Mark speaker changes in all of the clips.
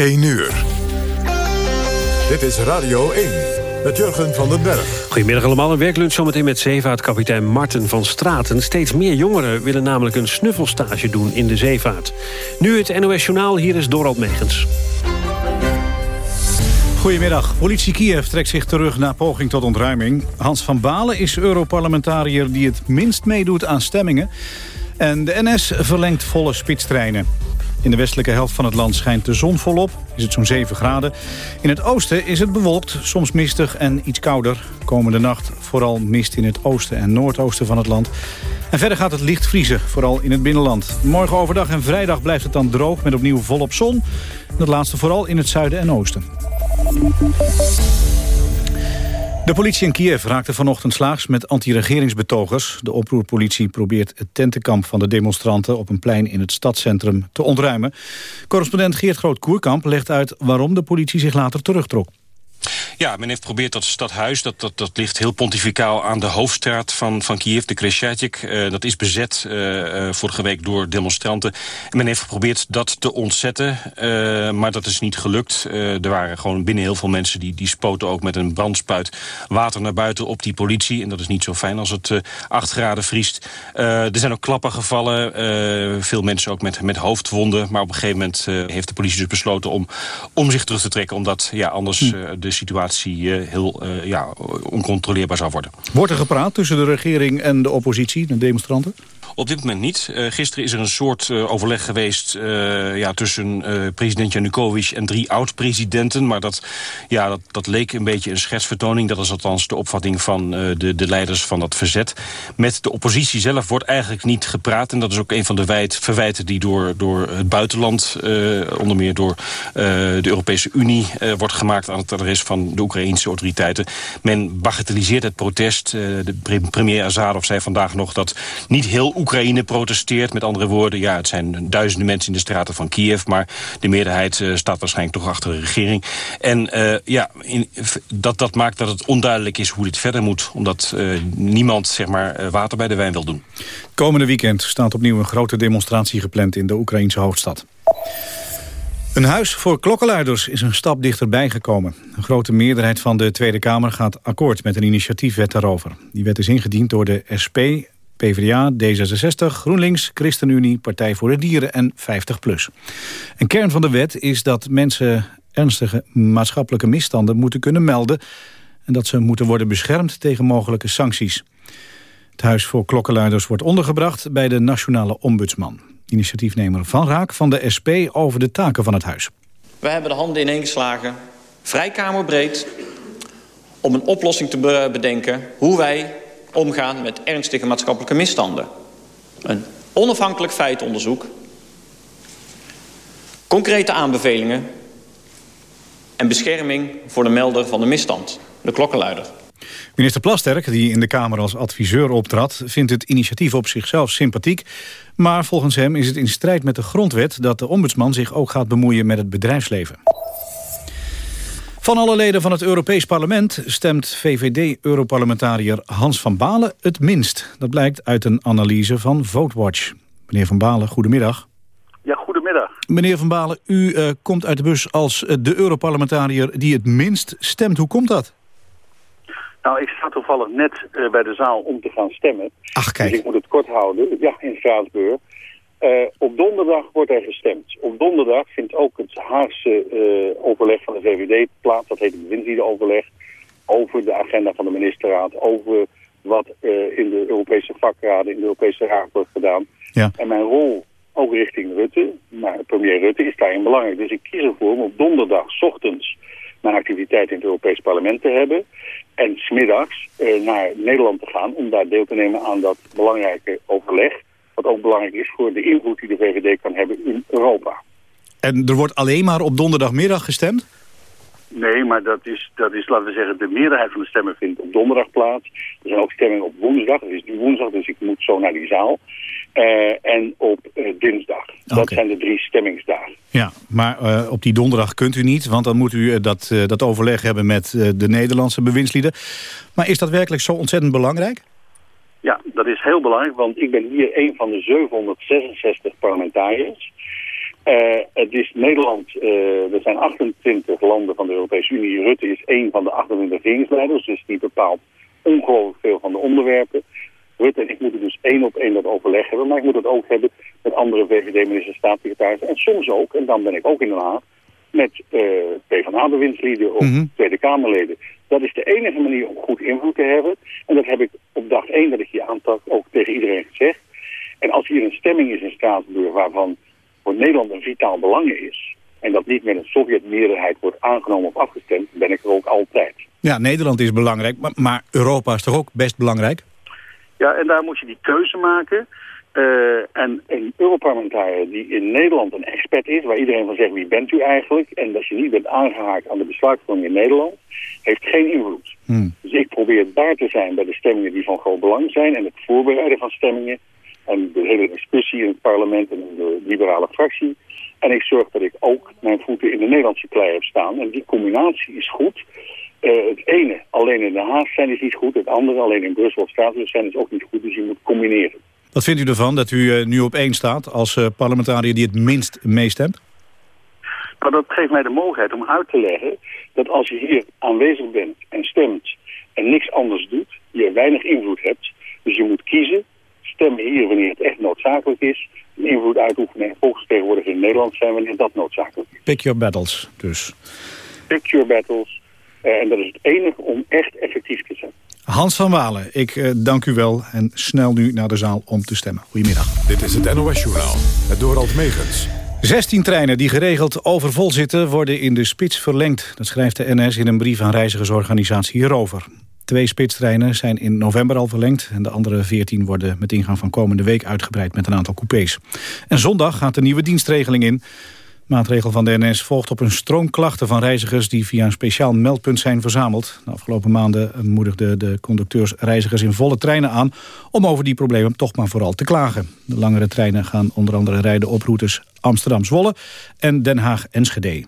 Speaker 1: 1 uur. Dit is Radio 1 met Jurgen van den Berg.
Speaker 2: Goedemiddag allemaal. Een werklunch zometeen met zeevaartkapitein Marten van Straten. Steeds meer jongeren willen namelijk een snuffelstage doen in de zeevaart. Nu het NOS Journaal, hier is Dorald Megens.
Speaker 3: Goedemiddag. Politie Kiev trekt zich terug na poging tot ontruiming. Hans van Balen is Europarlementariër die het minst meedoet aan stemmingen. En de NS verlengt volle spitstreinen. In de westelijke helft van het land schijnt de zon volop. Is het zo'n 7 graden. In het oosten is het bewolkt, soms mistig en iets kouder. Komende nacht vooral mist in het oosten en noordoosten van het land. En verder gaat het licht vriezen, vooral in het binnenland. Morgen overdag en vrijdag blijft het dan droog met opnieuw volop zon. Dat laatste vooral in het zuiden en oosten. De politie in Kiev raakte vanochtend slaags met anti-regeringsbetogers. De oproerpolitie probeert het tentenkamp van de demonstranten... op een plein in het stadscentrum te ontruimen. Correspondent Geert Groot-Koerkamp legt uit waarom de politie zich later terugtrok.
Speaker 4: Ja, men heeft geprobeerd dat stadhuis, dat, dat, dat ligt heel pontificaal aan de hoofdstraat van, van Kiev, de Kresjatjik. Uh, dat is bezet uh, vorige week door demonstranten. En men heeft geprobeerd dat te ontzetten, uh, maar dat is niet gelukt. er waren gewoon binnen heel veel mensen die, die spoten ook met een brandspuit water naar buiten op die politie. En dat is niet zo fijn als het 8 graden vriest. er zijn ook klappen gevallen, veel mensen ook met, met hoofdwonden. Maar op een gegeven moment heeft de politie dus besloten om, om zich terug te trekken, omdat ja, anders hm. De situatie situatie heel uh, ja, oncontroleerbaar zou worden.
Speaker 3: Wordt er gepraat tussen de regering en de oppositie, de demonstranten?
Speaker 4: Op dit moment niet. Uh, gisteren is er een soort uh, overleg geweest uh, ja, tussen president Janukovic en drie oud-presidenten. Maar dat, ja, dat, dat leek een beetje een schetsvertoning. Dat is althans de opvatting van de, de leiders van dat verzet. Met de oppositie zelf wordt eigenlijk niet gepraat. En dat is ook een van de wijd, verwijten die door, door het buitenland, onder meer door de Europese Unie, wordt gemaakt aan het adres van de Oekraïnse autoriteiten. Men bagatelliseert het protest. de premier Azarov zei vandaag nog dat niet heel Oekraïne protesteert. Met andere woorden, ja, het zijn duizenden mensen in de straten van Kiev... maar de meerderheid uh, staat waarschijnlijk toch achter de regering. En uh, ja, in, dat, dat maakt dat het onduidelijk is hoe dit verder moet. Omdat uh, niemand zeg maar, water bij de wijn wil doen.
Speaker 3: Komende weekend staat opnieuw een grote demonstratie gepland... in de Oekraïnse hoofdstad. Een huis voor klokkenluiders is een stap dichterbij gekomen. Een grote meerderheid van de Tweede Kamer gaat akkoord met een initiatiefwet daarover. Die wet is ingediend door de SP, PvdA, D66, GroenLinks, ChristenUnie, Partij voor de Dieren en 50PLUS. Een kern van de wet is dat mensen ernstige maatschappelijke misstanden moeten kunnen melden... en dat ze moeten worden beschermd tegen mogelijke sancties. Het Huis voor Klokkenluiders wordt ondergebracht bij de Nationale Ombudsman. Initiatiefnemer Van Raak van de SP over de taken van het huis.
Speaker 5: We hebben de handen ineengeslagen, vrij kamerbreed... om een oplossing te bedenken hoe wij omgaan met ernstige maatschappelijke misstanden. Een onafhankelijk feitonderzoek, concrete aanbevelingen en bescherming voor de melder van de misstand, de klokkenluider.
Speaker 3: Minister Plasterk, die in de Kamer als adviseur optrad... vindt het initiatief op zichzelf sympathiek. Maar volgens hem is het in strijd met de grondwet... dat de ombudsman zich ook gaat bemoeien met het bedrijfsleven. Van alle leden van het Europees Parlement stemt VVD-europarlementariër Hans van Balen het minst. Dat blijkt uit een analyse van VoteWatch. Meneer van Balen, goedemiddag.
Speaker 6: Ja, goedemiddag.
Speaker 3: Meneer van Balen, u uh, komt uit de bus als uh, de Europarlementariër die het minst stemt. Hoe komt dat?
Speaker 6: Nou, ik sta toevallig net uh, bij de zaal om te gaan stemmen.
Speaker 3: Ach, kijk.
Speaker 6: Dus ik moet het kort houden. Ja, in Straatsburg. Uh, op donderdag wordt er gestemd. Op donderdag vindt ook het Haagse uh, overleg van de VVD plaats. Dat heet het bewindsliedenoverleg. Over de agenda van de ministerraad. Over wat uh, in de Europese vakraden, in de Europese raad wordt gedaan.
Speaker 3: Ja.
Speaker 6: En mijn rol, ook richting Rutte, maar premier Rutte, is daarin belangrijk. Dus ik kies ervoor om op donderdag, ochtends, mijn activiteit in het Europees parlement te hebben. En smiddags naar Nederland te gaan om daar deel te nemen aan dat belangrijke overleg wat ook belangrijk is voor de invloed die de VVD kan hebben in Europa.
Speaker 3: En er wordt alleen maar op donderdagmiddag gestemd?
Speaker 6: Nee, maar dat is, dat is, laten we zeggen, de meerderheid van de stemmen vindt op donderdag plaats. Er zijn ook stemmingen op woensdag, het is nu woensdag, dus ik moet zo naar die zaal. Uh, en op uh, dinsdag. Dat zijn de drie stemmingsdagen.
Speaker 3: Ja, maar uh, op die donderdag kunt u niet, want dan moet u dat, dat overleg hebben met de Nederlandse bewindslieden. Maar is dat werkelijk zo ontzettend belangrijk?
Speaker 6: Ja, dat is heel belangrijk, want ik ben hier een van de 766 parlementariërs. het is Nederland, uh, er zijn 28 landen van de Europese Unie. Rutte is één van de 28 regeringsleiders, dus die bepaalt ongelooflijk veel van de onderwerpen. Rutte en ik moeten dus één op één dat overleg hebben. Maar ik moet het ook hebben met andere VVD-ministers, staatssecretarissen. En soms ook, en dan ben ik ook in Den Haag, met uh, PvdA-bewindslieden of mhm. Tweede Kamerleden. Dat is de enige manier om goed invloed te hebben. En dat heb ik op dag één dat ik hier aantak ook tegen iedereen gezegd. En als hier een stemming is in Straatsburg waarvan voor Nederland een vitaal belang is... en dat niet met een Sovjet-meerderheid wordt aangenomen of afgestemd... ben ik er ook altijd.
Speaker 3: Ja, Nederland is belangrijk, maar, maar Europa is toch ook best belangrijk?
Speaker 6: Ja, en daar moet je die keuze maken. Uh, en een Europarlementariër die in Nederland een expert is... waar iedereen van zegt, wie bent u eigenlijk? En dat je niet bent aangehaakt aan de besluitvorming in Nederland... heeft geen invloed. Hmm. Dus ik probeer daar te zijn bij de stemmingen die van groot belang zijn... en het voorbereiden van stemmingen... en de hele discussie in het parlement en in de liberale fractie... En ik zorg dat ik ook mijn voeten in de Nederlandse klei heb staan. En die combinatie is goed. Uh, het ene alleen in Den Haag zijn is niet goed. Het andere alleen in Brussel of Straatsburg zijn is ook niet goed. Dus je moet combineren.
Speaker 3: Wat vindt u ervan dat u uh, nu op één staat als uh, parlementariër die het minst meestemt?
Speaker 6: Nou, dat geeft mij de mogelijkheid om uit te leggen dat als je hier aanwezig bent en stemt en niks anders doet, je weinig invloed hebt. Dus je moet kiezen, stemmen hier wanneer het echt noodzakelijk is, invloed uitoefenen en volksvertegenwoordiger in Nederland zijn wanneer dat noodzakelijk is.
Speaker 3: Pick your battles dus.
Speaker 6: Pick your battles. Uh, en dat is het enige om echt effectief te zijn.
Speaker 3: Hans van Walen, ik uh, dank u wel en snel nu naar de zaal om te stemmen. Goedemiddag.
Speaker 1: Dit is het NOS Journaal, het Dorald Megens.
Speaker 3: 16 treinen die geregeld overvol zitten worden in de spits verlengd. Dat schrijft de NS in een brief aan reizigersorganisatie hierover. Twee spitstreinen zijn in november al verlengd... en de andere 14 worden met ingang van komende week uitgebreid met een aantal coupés. En zondag gaat de nieuwe dienstregeling in maatregel van de NS volgt op een stroom klachten van reizigers... die via een speciaal meldpunt zijn verzameld. De afgelopen maanden moedigden de conducteurs reizigers in volle treinen aan... om over die problemen toch maar vooral te klagen. De langere treinen gaan onder andere rijden op routes Amsterdam-Zwolle... en Den Haag-Enschede.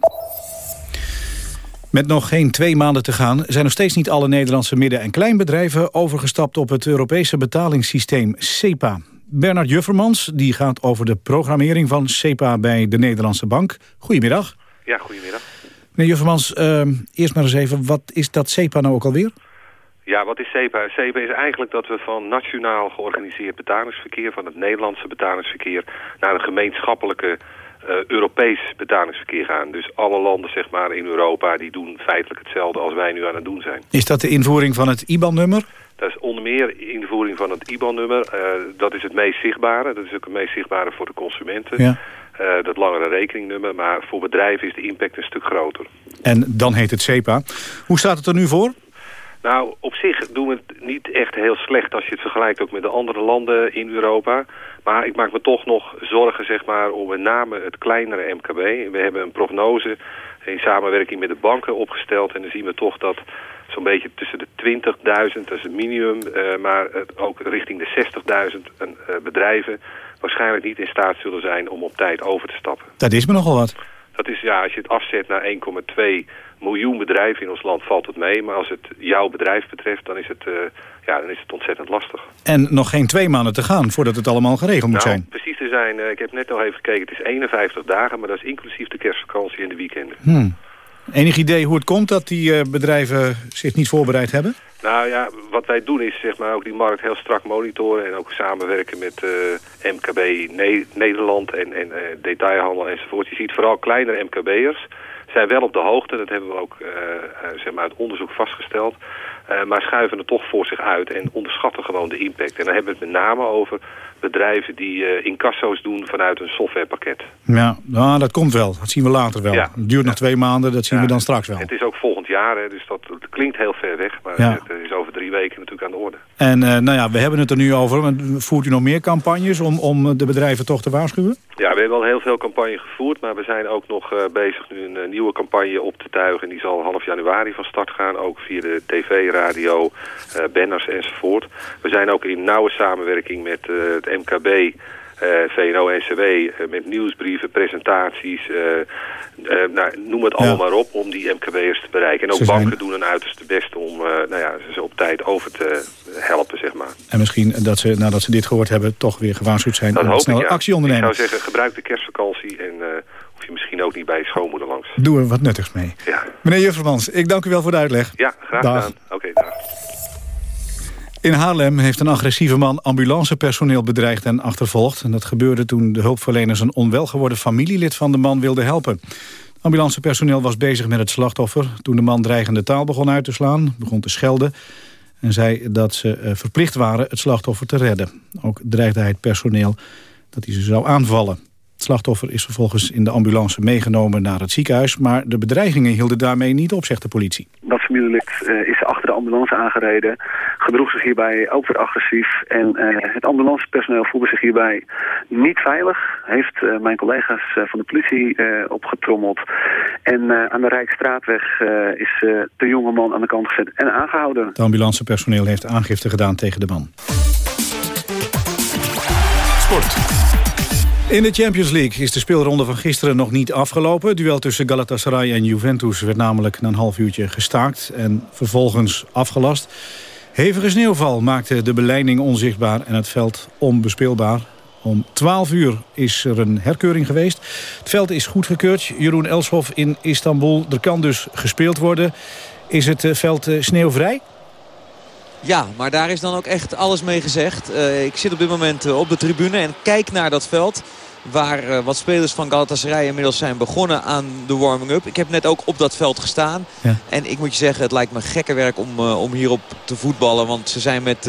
Speaker 3: Met nog geen twee maanden te gaan zijn nog steeds niet alle Nederlandse midden- en kleinbedrijven overgestapt op het Europese betalingssysteem SEPA. Bernard Juffermans die gaat over de programmering van CEPA bij de Nederlandse Bank. Goedemiddag.
Speaker 7: Ja, goedemiddag.
Speaker 3: Meneer Juffermans, uh, eerst maar eens even, wat is dat CEPA nou ook alweer?
Speaker 7: Ja, wat is CEPA? CEPA is eigenlijk dat we van nationaal georganiseerd betalingsverkeer... van het Nederlandse betalingsverkeer naar een gemeenschappelijke uh, Europees betalingsverkeer gaan. Dus alle landen zeg maar, in Europa die doen feitelijk hetzelfde als wij nu aan het doen zijn.
Speaker 3: Is dat de invoering van het IBAN-nummer?
Speaker 7: Dat is onder meer invoering van het IBAN-nummer. Uh, dat is het meest zichtbare. Dat is ook het meest zichtbare voor de consumenten. Ja. Uh, dat langere rekeningnummer. Maar voor bedrijven is de impact een stuk groter.
Speaker 3: En dan heet het SEPA. Hoe staat het er nu voor?
Speaker 7: Nou, op zich doen we het niet echt heel slecht als je het vergelijkt ook met de andere landen in Europa. Maar ik maak me toch nog zorgen zeg maar, om met name het kleinere MKB. We hebben een prognose in samenwerking met de banken opgesteld. En dan zien we toch dat zo'n beetje tussen de 20.000, dat is het minimum, uh, maar ook richting de 60.000 uh, bedrijven waarschijnlijk niet in staat zullen zijn om op tijd over te stappen.
Speaker 3: Dat is me nogal wat.
Speaker 7: Dat is, ja, als je het afzet naar 1,2 miljoen bedrijven in ons land valt het mee. Maar als het jouw bedrijf betreft, dan is het, uh, ja, dan is het ontzettend lastig.
Speaker 3: En nog geen twee maanden te gaan voordat het allemaal geregeld moet
Speaker 7: nou,
Speaker 3: zijn.
Speaker 7: precies te zijn, uh, ik heb net al even gekeken, het is 51 dagen, maar dat is inclusief de kerstvakantie en de weekenden.
Speaker 3: Hmm. Enig idee hoe het komt dat die uh, bedrijven zich niet voorbereid hebben?
Speaker 7: Nou ja, wat wij doen is zeg maar ook die markt heel strak monitoren en ook samenwerken met uh, MKB ne Nederland en, uh, detailhandel enzovoort. Je ziet vooral kleinere MKB'ers zijn wel op de hoogte, dat hebben we ook zeg maar uit onderzoek vastgesteld. Uh, maar schuiven het toch voor zich uit en onderschatten gewoon de impact. En dan hebben we het met name over bedrijven die uh, incasso's doen vanuit een softwarepakket.
Speaker 3: Ja, nou, dat komt wel. Dat zien we later wel. Ja. Het duurt nog twee maanden, dat zien we dan straks wel.
Speaker 7: Het is ook volgend jaar, hè, dus dat, dat, klinkt heel ver weg. Maar het is over drie weken natuurlijk aan de orde.
Speaker 3: En uh, nou ja, we hebben het er nu over. Voert u nog meer campagnes om, om de bedrijven toch te waarschuwen?
Speaker 7: Ja, we hebben al heel veel campagnes gevoerd. Maar we zijn ook nog bezig nu een nieuwe campagne op te tuigen. Die zal half januari van start gaan. Ook via de tv, radio, banners enzovoort. We zijn ook in nauwe samenwerking met het MKB, uh, VNO-NCW, met nieuwsbrieven, presentaties, uh, nou, noem het allemaal maar op om die MKB'ers te bereiken. En ook banken doen hun uiterste best om nou ja, ze op tijd over te, helpen, zeg maar.
Speaker 3: En misschien dat ze, nadat ze dit gehoord hebben, toch weer gewaarschuwd zijn
Speaker 7: Dat
Speaker 3: om
Speaker 7: hoop
Speaker 3: snel
Speaker 7: ik, ja.
Speaker 3: actie ondernemen.
Speaker 7: Ik zou zeggen, gebruik de kerstvakantie en uh, hoef je misschien ook niet bij je schoonmoeder langs.
Speaker 3: Doe er wat nuttigs mee.
Speaker 7: Ja.
Speaker 3: Meneer Juffermans, ik dank u wel voor de uitleg.
Speaker 7: Ja, graag
Speaker 3: Dag.
Speaker 7: gedaan. Oké, okay, dag.
Speaker 3: In Haarlem heeft een agressieve man ambulancepersoneel bedreigd en achtervolgd. En dat gebeurde toen de hulpverleners een onwel geworden familielid van de man wilden helpen. Ambulancepersoneel was bezig met het slachtoffer. Toen de man dreigende taal begon uit te slaan, begon te schelden... en zei dat ze uh, verplicht waren het slachtoffer te redden. Ook dreigde hij het personeel dat hij ze zou aanvallen. Het slachtoffer is vervolgens in de ambulance meegenomen naar het ziekenhuis... maar de bedreigingen hielden daarmee niet op, zegt de politie.
Speaker 8: Dat familielid uh, is achter de ambulance aangereden, gedroeg zich hierbij ook weer agressief... en uh, het ambulancepersoneel voelde zich hierbij niet veilig... heeft uh, mijn collega's van de politie opgetrommeld. En aan de Rijksstraatweg is de jonge man aan de kant gezet en aangehouden.
Speaker 3: Het ambulancepersoneel heeft aangifte gedaan tegen de man.
Speaker 1: Sport.
Speaker 3: In de Champions League is de speelronde van gisteren nog niet afgelopen. Het duel tussen Galatasaray en Juventus werd namelijk na een half uurtje gestaakt... en vervolgens afgelast. Hevige sneeuwval maakte de beleiding onzichtbaar en het veld onbespeelbaar. Om 12 uur is er een herkeuring geweest. Het veld is goedgekeurd. Jeroen Elshoff in Istanbul. Er kan dus gespeeld worden. Is het veld sneeuwvrij?
Speaker 9: Ja, maar daar is dan ook echt alles mee gezegd. Uh, ik zit op dit moment uh, op de tribune en kijk naar dat veld. Waar uh, wat spelers van Galatasaray inmiddels zijn begonnen aan de warming-up. Ik heb net ook op dat veld gestaan. Ja. En ik moet je zeggen, het lijkt me gekke werk om, om hierop te voetballen. Want ze zijn met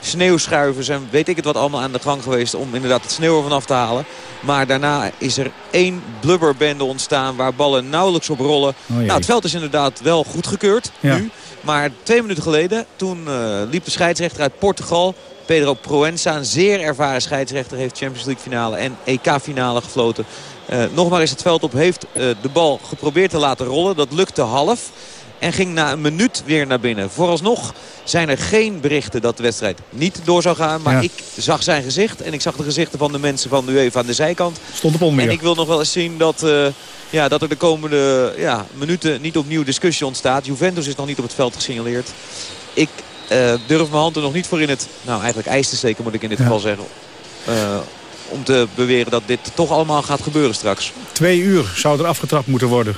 Speaker 9: sneeuwschuivers en weet ik het wat allemaal aan de gang geweest... om inderdaad het sneeuw ervan af te halen. Maar daarna is er één blubberbende ontstaan waar ballen nauwelijks op rollen. Oh, nou, het veld is inderdaad wel goedgekeurd ja. nu. Maar twee minuten geleden, toen uh, liep de scheidsrechter uit Portugal... Pedro Proenza, een zeer ervaren scheidsrechter... heeft Champions League finale en EK-finale gefloten. Uh, nog maar eens het veld op, heeft uh, de bal geprobeerd te laten rollen. Dat lukte half. En ging na een minuut weer naar binnen. Vooralsnog zijn er geen berichten dat de wedstrijd niet door zou gaan. Maar ja. ik zag zijn gezicht. En ik zag de gezichten van de mensen van de UEFA aan de zijkant.
Speaker 3: Stond op onweer.
Speaker 9: En ik wil nog wel eens zien dat, uh, ja, dat er de komende ja, minuten niet opnieuw discussie ontstaat. Juventus is nog niet op het veld gesignaleerd. Ik durf mijn hand er nog niet voor in het, nou eigenlijk ijs te steken moet ik in dit ja. geval zeggen. Uh, om te beweren dat dit toch allemaal gaat gebeuren straks.
Speaker 3: Twee uur zou er afgetrapt moeten worden.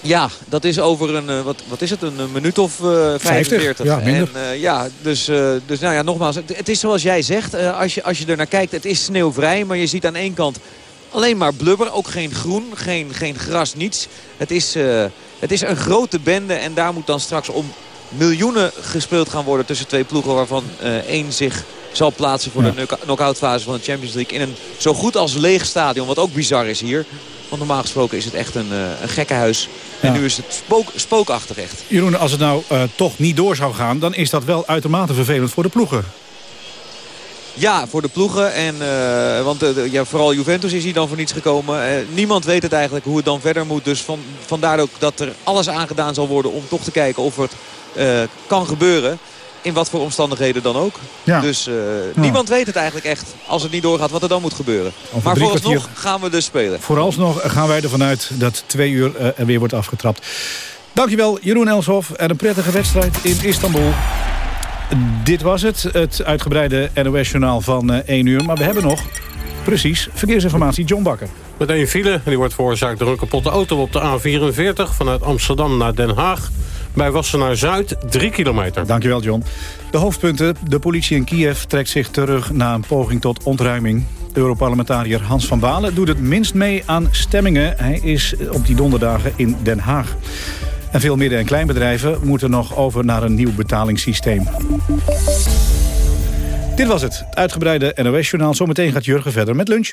Speaker 9: Ja, dat is over een, wat, wat is het, een minuut of uh, 45.
Speaker 3: Ja, minder.
Speaker 9: En, uh, ja, dus, uh, dus nou ja, nogmaals, het, het is zoals jij zegt. als, je, als je er naar kijkt, het is sneeuwvrij. Maar je ziet aan één kant alleen maar blubber. Ook geen groen, geen, geen gras, niets. Het is, het is een grote bende en daar moet dan straks om miljoenen gespeeld gaan worden tussen twee ploegen... waarvan één zich zal plaatsen voor ja. de knock-out fase van de Champions League... in een zo goed als leeg stadion, wat ook bizar is hier... Want normaal gesproken is het echt een, uh, een gekkenhuis. En ja. nu is het spook, spookachtig echt.
Speaker 3: Jeroen, als het nou uh, toch niet door zou gaan... dan is dat wel uitermate vervelend voor de ploegen.
Speaker 9: Ja, voor de ploegen. En, uh, want ja, vooral Juventus is hier dan voor niets gekomen. niemand weet het eigenlijk hoe het dan verder moet. Dus van, vandaar ook dat er alles aangedaan zal worden... om toch te kijken of het kan gebeuren in wat voor omstandigheden dan ook. Ja. Dus uh, ja. niemand weet het eigenlijk echt, als het niet doorgaat, wat er dan moet gebeuren. Over maar vooralsnog kwartier... gaan we dus spelen.
Speaker 3: Vooralsnog gaan wij ervan uit dat twee uur uh, er weer wordt afgetrapt. Dankjewel Jeroen Elshoff en een prettige wedstrijd in Istanbul. Dit was het, het uitgebreide NOS-journaal van uh, 1 uur. Maar we hebben nog, precies, verkeersinformatie John Bakker.
Speaker 2: Met een file, die wordt veroorzaakt door een kapotte auto op de A44... vanuit Amsterdam naar Den Haag. Bij Wassenaar-Zuid, 3 kilometer.
Speaker 3: Dankjewel, John. De hoofdpunten. De politie in Kiev trekt zich terug na een poging tot ontruiming. Europarlementariër Hans van Balen doet het minst mee aan stemmingen. Hij is op die donderdagen in Den Haag. En veel midden- en kleinbedrijven moeten nog over naar een nieuw betalingssysteem. Dit was het, het uitgebreide NOS-journaal. Zometeen gaat Jurgen verder met lunch.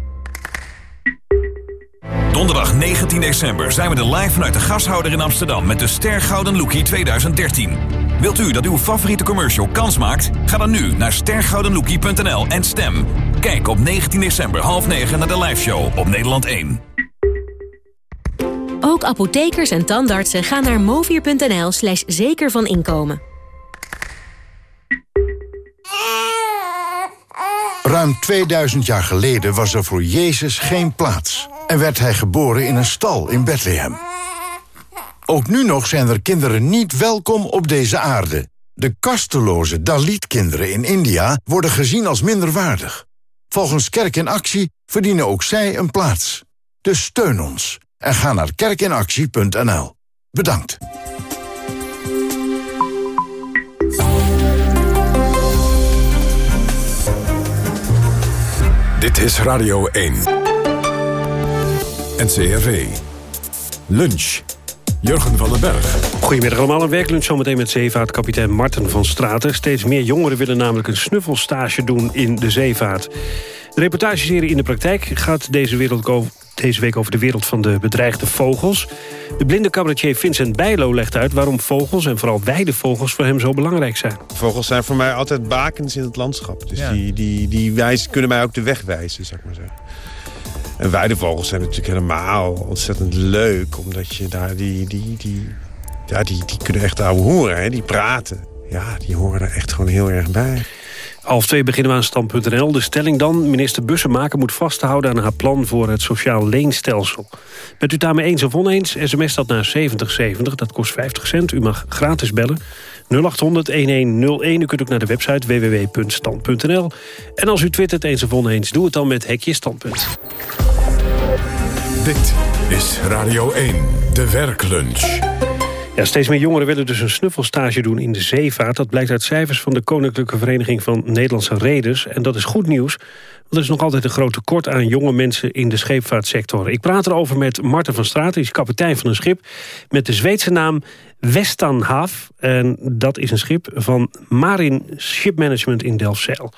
Speaker 10: Donderdag 19 december zijn we er live vanuit de gashouder in Amsterdam... met de Ster Gouden Lookie 2013. Wilt u dat uw favoriete commercial kans maakt? Ga dan nu naar stergoudenlookie.nl en stem. Kijk op 19 december half 9 naar de liveshow op Nederland 1.
Speaker 11: Ook apothekers en tandartsen gaan naar movier.nl slash zeker van inkomen.
Speaker 12: Ruim 2000 jaar geleden was er voor Jezus geen plaats... en werd hij geboren in een stal in Bethlehem. Ook nu nog zijn er kinderen niet welkom op deze aarde. De kasteloze Dalit-kinderen in India worden gezien als minderwaardig. Volgens Kerk in Actie verdienen ook zij een plaats. Dus steun ons en ga naar kerkinactie.nl. Bedankt.
Speaker 1: Dit is Radio 1. NCRV. Lunch. Jurgen van den Berg.
Speaker 2: Goedemiddag allemaal, een werklunch zometeen met zeevaartkapitein Marten van Straten. Steeds meer jongeren willen namelijk een snuffelstage doen in de zeevaart. De reportageserie In de Praktijk gaat deze, wereld deze week over de wereld van de bedreigde vogels. De blinde cabaretier Vincent Bijlo legt uit waarom vogels... en vooral weidevogels voor hem zo belangrijk zijn.
Speaker 13: Vogels zijn voor mij altijd bakens in het landschap. Dus die, die, die wijzen, kunnen mij ook de weg wijzen, zou ik maar zeggen. En weidevogels zijn natuurlijk helemaal ontzettend leuk. Omdat je daar die... die, die ja, die, die kunnen echt ouwe horen, hè? die praten. Ja, die horen er echt gewoon heel erg bij.
Speaker 2: Half twee beginnen we aan stand.nl. De stelling dan, minister Bussemaker moet vasthouden aan haar plan voor het sociaal leenstelsel. Bent u daarmee eens of oneens? SMS dat naar 7070, dat kost 50 cent. U mag gratis bellen. 0800-1101. U kunt ook naar de website www.stand.nl. En als u twittert eens of oneens, doe het dan met Hekje Standpunt.
Speaker 1: Dit is Radio 1, de werklunch.
Speaker 2: Ja, steeds meer jongeren willen dus een snuffelstage doen in de zeevaart. Dat blijkt uit cijfers van de Koninklijke Vereniging van Nederlandse Reders. En dat is goed nieuws, want er is nog altijd een groot tekort aan jonge mensen in de scheepvaartsector. Ik praat erover met Marten van Straat, hij is kapitein van een schip met de Zweedse naam Westanhav. En dat is een schip van Marin Shipmanagement in Delfzijl.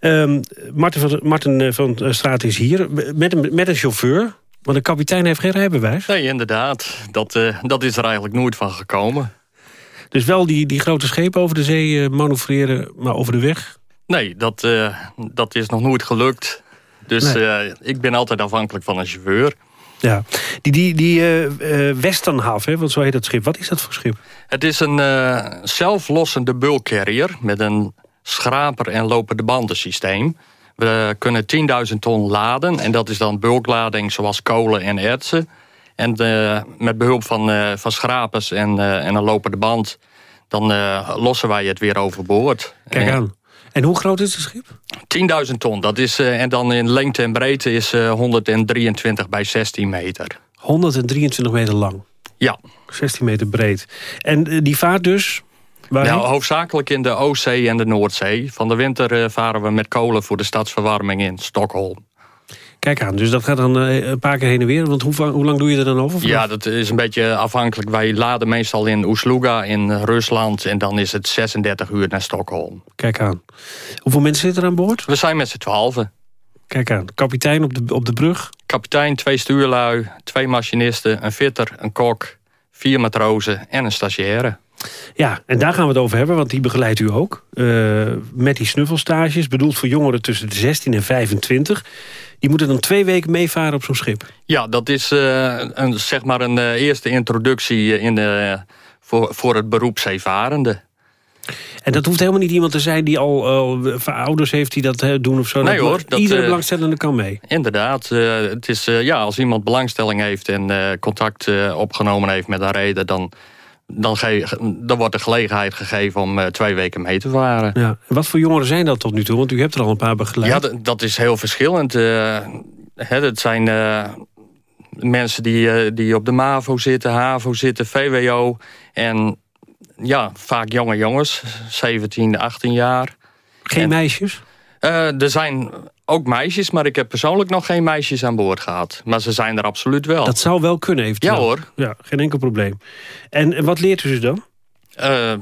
Speaker 2: Um, Marten, van, Marten van Straat is hier met een, met een chauffeur. Want de kapitein heeft geen rijbewijs.
Speaker 14: Nee, inderdaad. Dat, uh, dat is er eigenlijk nooit van gekomen.
Speaker 2: Dus wel die, die grote schepen over de zee uh, manoeuvreren, maar over de weg?
Speaker 14: Nee, dat, uh, dat is nog nooit gelukt. Dus nee. ik ben altijd afhankelijk van een chauffeur.
Speaker 2: Ja, die, die, die Westernhaven, hè, want zo heet dat schip. Wat is dat voor schip?
Speaker 14: Het is een zelflossende bulkcarrier met een schraper- en lopende bandensysteem. We kunnen 10.000 ton laden en dat is dan bulklading zoals kolen en ertsen. En uh, met behulp van, uh, van schrapers en, uh, en een lopende band... dan lossen wij het weer overboord.
Speaker 2: Kijk aan. En hoe groot is het schip?
Speaker 14: 10.000 ton. Dat is, en dan in lengte en breedte is 123 bij 16 meter.
Speaker 2: 123 meter lang?
Speaker 14: Ja.
Speaker 2: 16 meter breed. En die vaart dus
Speaker 14: nou, hoofdzakelijk in de Oostzee en de Noordzee. Van de winter varen we met kolen voor de stadsverwarming in Stockholm.
Speaker 2: Kijk aan, dus dat gaat dan een paar keer heen en weer. Want hoe, hoe lang doe je er dan over?
Speaker 14: Ja, dat is een beetje afhankelijk. Wij laden meestal in Oesluga in Rusland... en dan is het 36 uur naar Stockholm.
Speaker 2: Kijk aan. Hoeveel mensen zitten er aan boord?
Speaker 14: We zijn met z'n twaalfen.
Speaker 2: Kijk aan, kapitein op de, op de brug?
Speaker 14: Kapitein, twee stuurlui, twee machinisten, een fitter, een kok... vier matrozen en een stagiaire.
Speaker 2: Ja, en daar gaan we het over hebben, want die begeleidt u ook. Uh, met die snuffelstages, bedoeld voor jongeren tussen de 16 en 25. Die moeten dan twee weken meevaren op zo'n schip.
Speaker 14: Ja, dat is uh, een, zeg maar een uh, eerste introductie in de, voor, voor het beroep zeevarende.
Speaker 2: En dat hoeft helemaal niet iemand te zijn die al ouders heeft die dat doen of zo.
Speaker 14: Nee hoor.
Speaker 2: Dat, iedere belangstellende kan mee.
Speaker 14: Inderdaad. het is, ja, als iemand belangstelling heeft en contact opgenomen heeft met een reden... dan dan, dan wordt de gelegenheid gegeven om uh, twee weken mee te varen.
Speaker 2: Ja. Wat voor jongeren zijn dat tot nu toe? Want u hebt er al een paar begeleid.
Speaker 14: Ja, dat is heel verschillend. Uh, het zijn uh, mensen die, die op de MAVO zitten, HAVO zitten, VWO. En ja, vaak jonge jongens, 17, 18 jaar.
Speaker 2: Geen
Speaker 14: en,
Speaker 2: meisjes?
Speaker 14: er zijn ook meisjes, maar ik heb persoonlijk nog geen meisjes aan boord gehad. Maar ze zijn er absoluut wel.
Speaker 2: Dat zou wel kunnen eventueel.
Speaker 14: Ja hoor.
Speaker 2: Ja, geen enkel probleem. En wat leert u ze dan?
Speaker 14: Uh,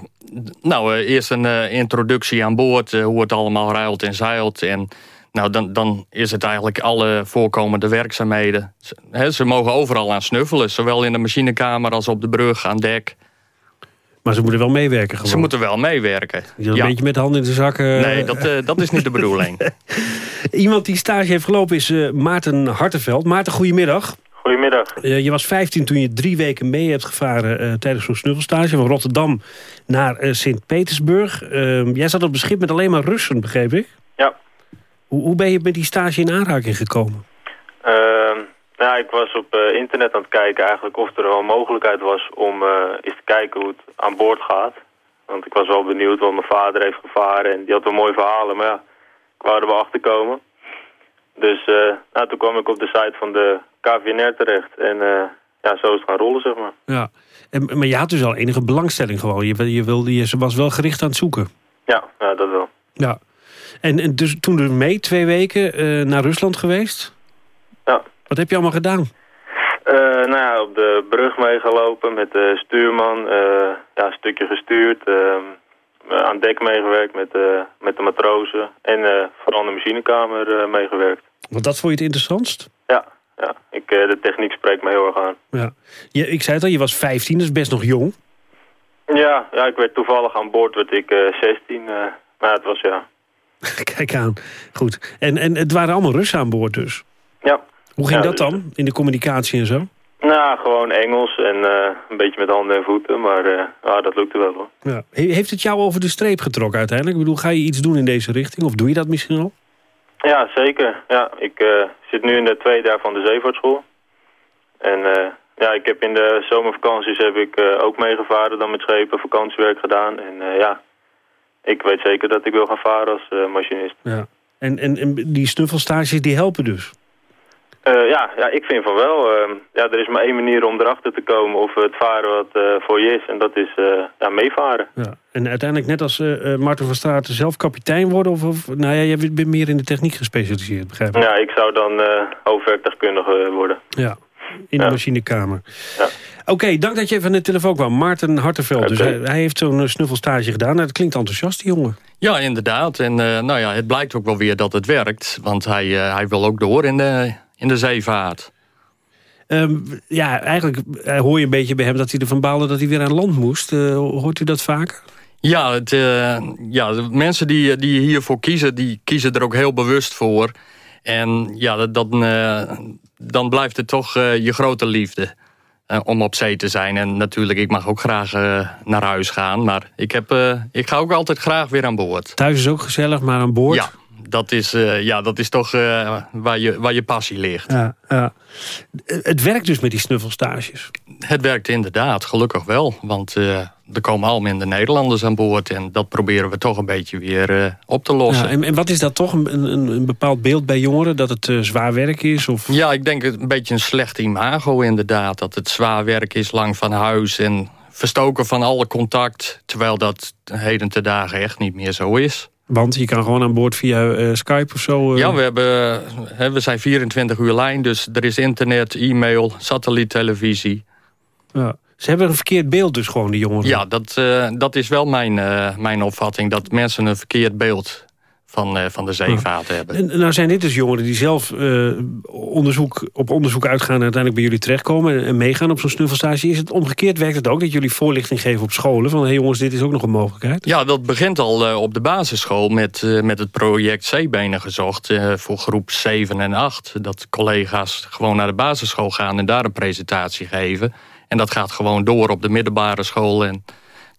Speaker 14: nou, uh, eerst een uh, introductie aan boord, hoe het allemaal ruilt en zeilt. En nou, dan, dan is het eigenlijk alle voorkomende werkzaamheden. Ze, he, ze mogen overal aan snuffelen, zowel in de machinekamer als op de brug, aan dek.
Speaker 2: Maar ze moeten wel meewerken gewoon.
Speaker 14: Ze moeten wel meewerken.
Speaker 2: Je een beetje met de handen in de zakken.
Speaker 14: Nee, dat, uh, dat is niet de bedoeling.
Speaker 2: Iemand die stage heeft gelopen is uh, Maarten Hartenveld. Maarten, goedemiddag.
Speaker 15: Goedemiddag.
Speaker 2: Uh, je was 15 toen je drie weken mee hebt gevaren tijdens zo'n snuffelstage... van Rotterdam naar Sint-Petersburg. Ehm, jij zat op een schip met alleen maar Russen, begreep ik?
Speaker 15: Ja.
Speaker 2: Hoe, hoe ben je met die stage in aanraking gekomen?
Speaker 15: Nou, ik was op uh, internet aan het kijken eigenlijk of er wel een mogelijkheid was om uh, eens te kijken hoe het aan boord gaat. Want ik was wel benieuwd, want mijn vader heeft gevaren en die had wel mooie verhalen. Maar ja, ik wou er wel achter komen. Dus uh, nou, toen kwam ik op de site van de KVNR terecht. En ja, zo is het gaan rollen, zeg maar.
Speaker 2: Ja, en, maar je had dus al enige belangstelling gewoon. Je, je, wilde, je was wel gericht aan het zoeken.
Speaker 15: Ja, ja dat wel.
Speaker 2: Ja. En, en dus toen dus mee, twee weken, naar Rusland geweest?
Speaker 15: Ja.
Speaker 2: Wat heb je allemaal gedaan?
Speaker 15: Uh, nou ja, op de brug meegelopen met de stuurman. Uh, ja, een stukje gestuurd. Uh, aan dek meegewerkt met, met de matrozen. En vooral in de machinekamer meegewerkt.
Speaker 2: Want dat vond je het interessantst?
Speaker 15: Ja, ja. Ik, de techniek spreekt me heel erg aan.
Speaker 2: Ja. Je, ik zei het al, je was 15, dus best nog jong.
Speaker 15: Ja, ja ik werd toevallig aan boord, werd ik 16. maar het was ja.
Speaker 2: Kijk aan. Goed. En, en het waren allemaal Russen aan boord dus?
Speaker 15: Ja.
Speaker 2: Hoe ging
Speaker 15: ja,
Speaker 2: dat dan, in de communicatie en zo?
Speaker 15: Nou, gewoon Engels en uh, een beetje met handen en voeten, maar uh, ah, dat lukte wel hoor.
Speaker 2: Ja. Heeft het jou over de streep getrokken uiteindelijk? Ik bedoel, ga je iets doen in deze richting, of doe je dat misschien al?
Speaker 15: Ja, zeker. Ja, ik uh, zit nu in de tweede jaar van de zeevaartschool. En ja, ik heb in de zomervakanties heb ik ook meegevaren dan met schepen, vakantiewerk gedaan. En ja, ik weet zeker dat ik wil gaan varen als machinist.
Speaker 2: Ja. En, en, en die snuffelstages die helpen dus?
Speaker 15: Uh, ja, ja, ik vind van wel. Uh, ja, er is maar één manier om erachter te komen of het varen wat uh, voor je is. En dat is ja, meevaren.
Speaker 2: Ja. En uiteindelijk net als Martin van Straten zelf kapitein worden? Of, of, nou ja, jij bent meer in de techniek gespecialiseerd, begrijp ik?
Speaker 15: Ja, ik zou dan hoofdwerktuigkundige worden.
Speaker 2: Ja, in de machinekamer.
Speaker 15: Ja.
Speaker 2: Oké, okay, dank dat je even aan de telefoon kwam. Maarten Hartenveld, okay. dus hij, hij heeft zo'n snuffelstage gedaan. Nou, dat klinkt enthousiast, die jongen.
Speaker 14: Ja, inderdaad. En nou ja, het blijkt ook wel weer dat het werkt. Want hij, hij wil ook door in de in de zeevaart.
Speaker 2: Um, ja, eigenlijk hoor je een beetje bij hem dat hij ervan baalde dat hij weer aan land moest. Uh, hoort u dat vaker?
Speaker 14: Ja, het, uh, ja de mensen die, die hiervoor kiezen, die kiezen er ook heel bewust voor. En ja, dan, uh, dan blijft het toch je grote liefde om op zee te zijn. En natuurlijk, ik mag ook graag naar huis gaan. Maar ik, heb, ik ga ook altijd graag weer aan boord.
Speaker 2: Thuis is ook gezellig, maar aan boord?
Speaker 14: Ja, dat is, uh, ja, dat is toch uh, waar, je, waar je passie ligt.
Speaker 2: Ja, ja. Het werkt dus met die snuffelstages?
Speaker 14: Het werkt inderdaad, gelukkig wel. Want uh, er komen al minder Nederlanders aan boord... en dat proberen we toch een beetje weer op te lossen.
Speaker 2: Ja, en, en, wat is dat toch, een, een, een bepaald beeld bij jongeren? Dat het zwaar werk is? Of?
Speaker 14: Ja, ik denk een beetje een slecht imago inderdaad. Dat het zwaar werk is, lang van huis... en verstoken van alle contact... terwijl dat heden te dagen echt niet meer zo is.
Speaker 2: Want je kan gewoon aan boord via uh, Skype of zo? Uh...
Speaker 14: Ja, we, hebben, hè, we zijn 24 uur lijn, dus er is internet, e-mail, satelliettelevisie.
Speaker 2: Ja. Ze hebben een verkeerd beeld dus gewoon, die jongeren?
Speaker 14: Ja, dat, uh, dat is wel mijn, mijn opvatting, dat mensen een verkeerd beeld van, uh, van de zeevaart ja. hebben.
Speaker 2: En, nou zijn dit dus jongeren die zelf uh, onderzoek, op onderzoek uitgaan... en uiteindelijk bij jullie terechtkomen en, en meegaan op zo'n snuffelstage. Is het omgekeerd, werkt het ook dat jullie voorlichting geven op scholen? Van, hé hey jongens, dit is ook nog een mogelijkheid.
Speaker 14: Ja, dat begint al uh, op de basisschool met, met het project Zeebenen gezocht... voor groep 7 en 8. Dat collega's gewoon naar de basisschool gaan en daar een presentatie geven. En dat gaat gewoon door op de middelbare school... en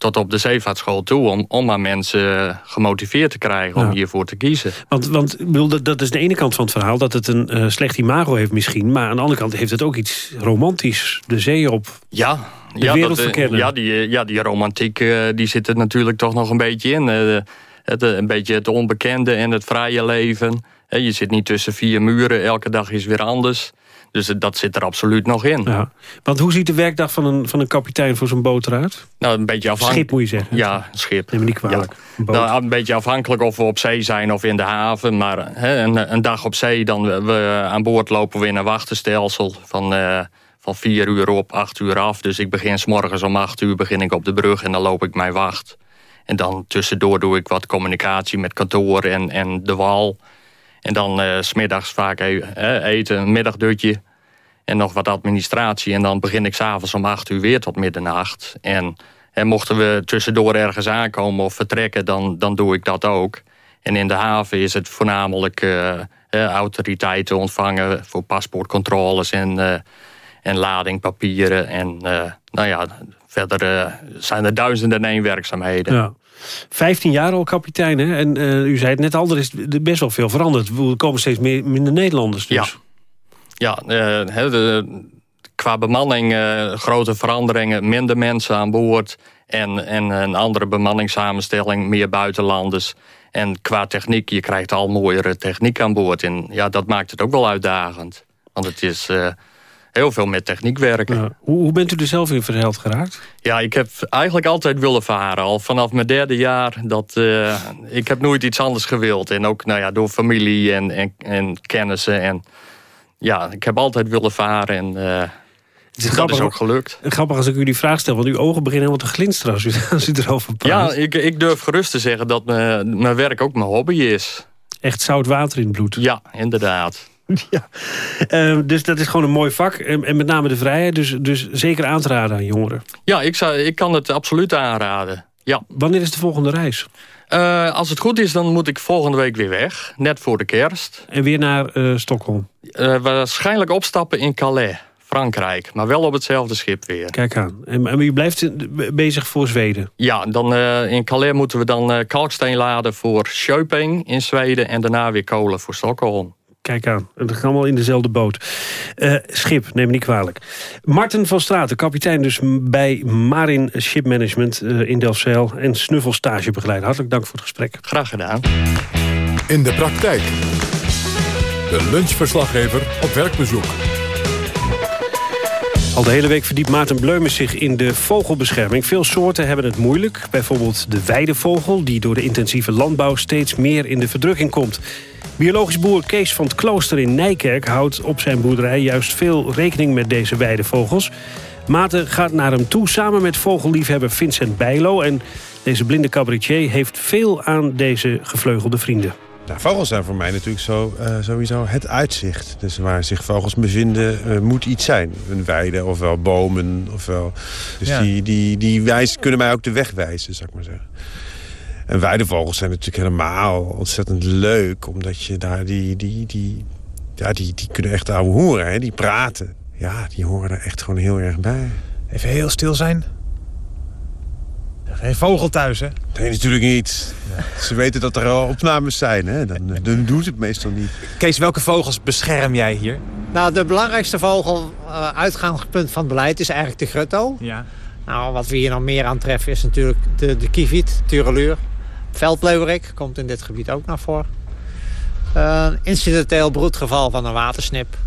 Speaker 14: tot op de zeevaartschool toe... om, om maar mensen gemotiveerd te krijgen om ja. hiervoor te kiezen.
Speaker 2: Want, want bedoel, dat, dat is de ene kant van het verhaal... dat het een uh, slecht imago heeft misschien... maar aan de andere kant heeft het ook iets romantisch. De zee op,
Speaker 14: ja,
Speaker 2: de
Speaker 14: ja,
Speaker 2: wereld
Speaker 14: dat,
Speaker 2: verkennen.
Speaker 14: Ja, die, ja, die romantiek uh, die zit er natuurlijk toch nog een beetje in. Uh, het, een beetje het onbekende en het vrije leven. je zit niet tussen vier muren, elke dag is weer anders... Dus dat zit er absoluut nog in.
Speaker 2: Ja. Want hoe ziet de werkdag van een, van een kapitein voor zo'n boot eruit?
Speaker 14: Nou, een beetje afhankelijk.
Speaker 2: Schip moet je zeggen.
Speaker 14: Ja, schip.
Speaker 2: Neem me niet kwalijk.
Speaker 14: Ja. Nou, een beetje afhankelijk of we op zee zijn of in de haven. Maar hè, een, een, dag op zee, dan we, we, aan boord lopen we in een wachtenstelsel van, uh, van vier uur op, acht uur af. Dus ik begin s morgens om acht uur begin ik op de brug en dan loop ik mijn wacht. En dan tussendoor doe ik wat communicatie met kantoor en, en de wal. En dan uh, smiddags vaak e eten, een middagdutje en nog wat administratie. En dan begin ik s'avonds om acht uur weer tot middernacht. En En mochten we tussendoor ergens aankomen of vertrekken, dan, dan doe ik dat ook. En in de haven is het voornamelijk autoriteiten ontvangen voor paspoortcontroles en, en ladingpapieren. En nou ja, verder zijn er duizenden en één werkzaamheden.
Speaker 2: Ja. 15 jaar al kapitein, hè? En u zei het net al, er is best wel veel veranderd. Er komen steeds meer, minder Nederlanders dus.
Speaker 14: Ja, ja de, qua bemanning grote veranderingen, minder mensen aan boord... En, en een andere bemanningssamenstelling, meer buitenlanders. En qua techniek, je krijgt al mooiere techniek aan boord. En ja, dat maakt het ook wel uitdagend. Want het is heel veel met techniek werken.
Speaker 2: Hoe, hoe, bent u er zelf in verheld geraakt?
Speaker 14: Ja, ik heb eigenlijk altijd willen varen. Al vanaf mijn derde jaar. Dat, uh, ik heb nooit iets anders gewild. En ook nou ja, door familie en, en, en kennissen. En ja, ik heb altijd willen varen. En uh, het is dat is ook gelukt.
Speaker 2: Grappig als ik u die vraag stel, want uw ogen beginnen helemaal te glinsteren als u, als u erover praat.
Speaker 14: Ja, ik, ik durf gerust te zeggen dat mijn, mijn werk ook mijn hobby is.
Speaker 2: Echt zout water in het bloed.
Speaker 14: Ja, inderdaad.
Speaker 2: Ja. Uh, dus dat is gewoon een mooi vak. En, en, met name de vrijheid. Dus, dus zeker aan te raden aan jongeren.
Speaker 14: Ja, ik, zou, ik kan het absoluut aanraden. Ja.
Speaker 2: Wanneer is de volgende reis?
Speaker 14: Uh, als het goed is, dan moet ik volgende week weer weg. Net voor de kerst.
Speaker 2: En weer naar uh, Stockholm?
Speaker 14: waarschijnlijk opstappen in Calais. Frankrijk, maar wel op hetzelfde schip weer.
Speaker 2: Kijk aan. En, en u blijft bezig voor Zweden?
Speaker 14: Ja, dan, in Calais moeten we dan kalksteen laden voor Köping in Zweden... en daarna weer kolen voor Stockholm.
Speaker 2: Kijk aan, dat gaan allemaal in dezelfde boot. Uh, schip, neem me niet kwalijk. Martin van Straten, kapitein dus bij Marin Ship Management in Delfzijl... en snuffelstagebegeleider. Hartelijk dank voor het gesprek.
Speaker 14: Graag gedaan.
Speaker 1: In de praktijk. De lunchverslaggever op werkbezoek.
Speaker 2: Al de hele week verdiept Maarten Bleumers zich in de vogelbescherming. Veel soorten hebben het moeilijk. Bijvoorbeeld de weidevogel, die door de intensieve landbouw steeds meer in de verdrukking komt. Biologisch boer Kees van het Klooster in Nijkerk houdt op zijn boerderij juist veel rekening met deze weidevogels. Maarten gaat naar hem toe samen met vogelliefhebber Vincent Bijlo. En deze blinde cabaretier heeft veel aan deze gevleugelde vrienden.
Speaker 13: Nou, vogels zijn voor mij natuurlijk zo, uh, sowieso het uitzicht. Dus waar zich vogels bevinden uh, moet iets zijn. Een weide, ofwel bomen, ofwel... Dus ja. die, die, die wijs, kunnen mij ook de weg wijzen, zou ik maar zeggen. En weidevogels zijn natuurlijk helemaal ontzettend leuk. Omdat je daar die... die, die ja, die, die kunnen echt ouwe horen, hè? die praten. Ja, die horen er echt gewoon heel erg bij.
Speaker 16: Even heel stil zijn. Geen vogel thuis, hè?
Speaker 13: Nee, natuurlijk niet. Ze weten dat er al opnames zijn, hè? Dan, dan doen ze het meestal niet.
Speaker 16: Kees, welke vogels bescherm jij hier?
Speaker 17: Nou, de belangrijkste vogel, uh, uitgangspunt van het beleid, is eigenlijk de grutto. Ja. Nou, wat we hier nog meer aantreffen is natuurlijk de, de kieviet, tureluur. Veldleeuwerik komt in dit gebied ook naar voren. Uh, incidenteel broedgeval van een watersnip.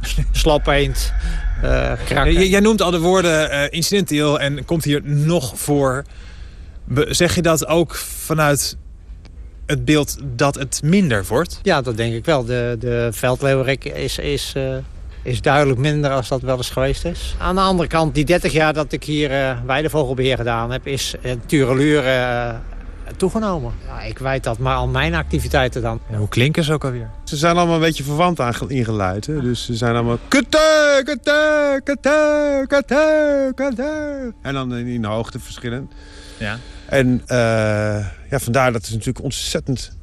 Speaker 17: Slopeend. Uh,
Speaker 16: Jij noemt al de woorden uh, incidenteel en komt hier nog voor. Zeg je dat ook vanuit het beeld dat het minder wordt?
Speaker 17: Ja, dat denk ik wel. De, de veldleeuwerik is, is, uh, is duidelijk minder als dat wel eens geweest is. Aan de andere kant, die 30 jaar dat ik hier uh, weidevogelbeheer gedaan heb... is uh, tureluur toegenomen. Ja, ik wijd dat maar al mijn activiteiten dan.
Speaker 16: hoe klinken ze ook alweer?
Speaker 13: Ze zijn allemaal een beetje verwant aan ingeluid. Hè? Dus ze zijn allemaal... Kete, kete, kete, kete, kete. En dan in hoogte verschillend. Ja. En uh, ja, vandaar dat het natuurlijk ontzettend...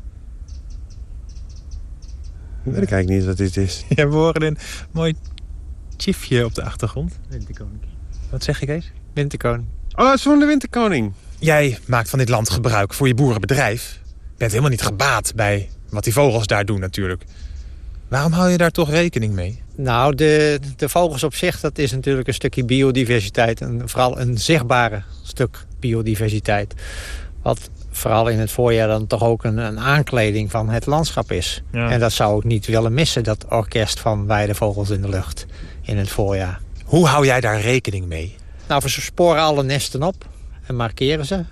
Speaker 13: Ik weet eigenlijk niet wat dit is.
Speaker 16: Ja, we horen een mooi chifje op de achtergrond. Winterkoning. Wat zeg je, Kees?
Speaker 17: Winterkoning.
Speaker 13: Oh, het is van de Winterkoning.
Speaker 16: Jij maakt van dit land gebruik voor je boerenbedrijf. Je bent helemaal niet gebaat bij wat die vogels daar doen natuurlijk. Waarom hou je daar toch rekening mee?
Speaker 17: Nou, de, de vogels op zich, dat is natuurlijk een stukje biodiversiteit. En vooral een zichtbare stuk biodiversiteit. Wat vooral in het voorjaar dan toch ook een, een aankleding van het landschap is. Ja. En dat zou ik niet willen missen, dat orkest van weidevogels in de lucht in het voorjaar.
Speaker 16: Hoe hou jij daar rekening mee?
Speaker 17: Nou, we sporen alle nesten op en markeren ze.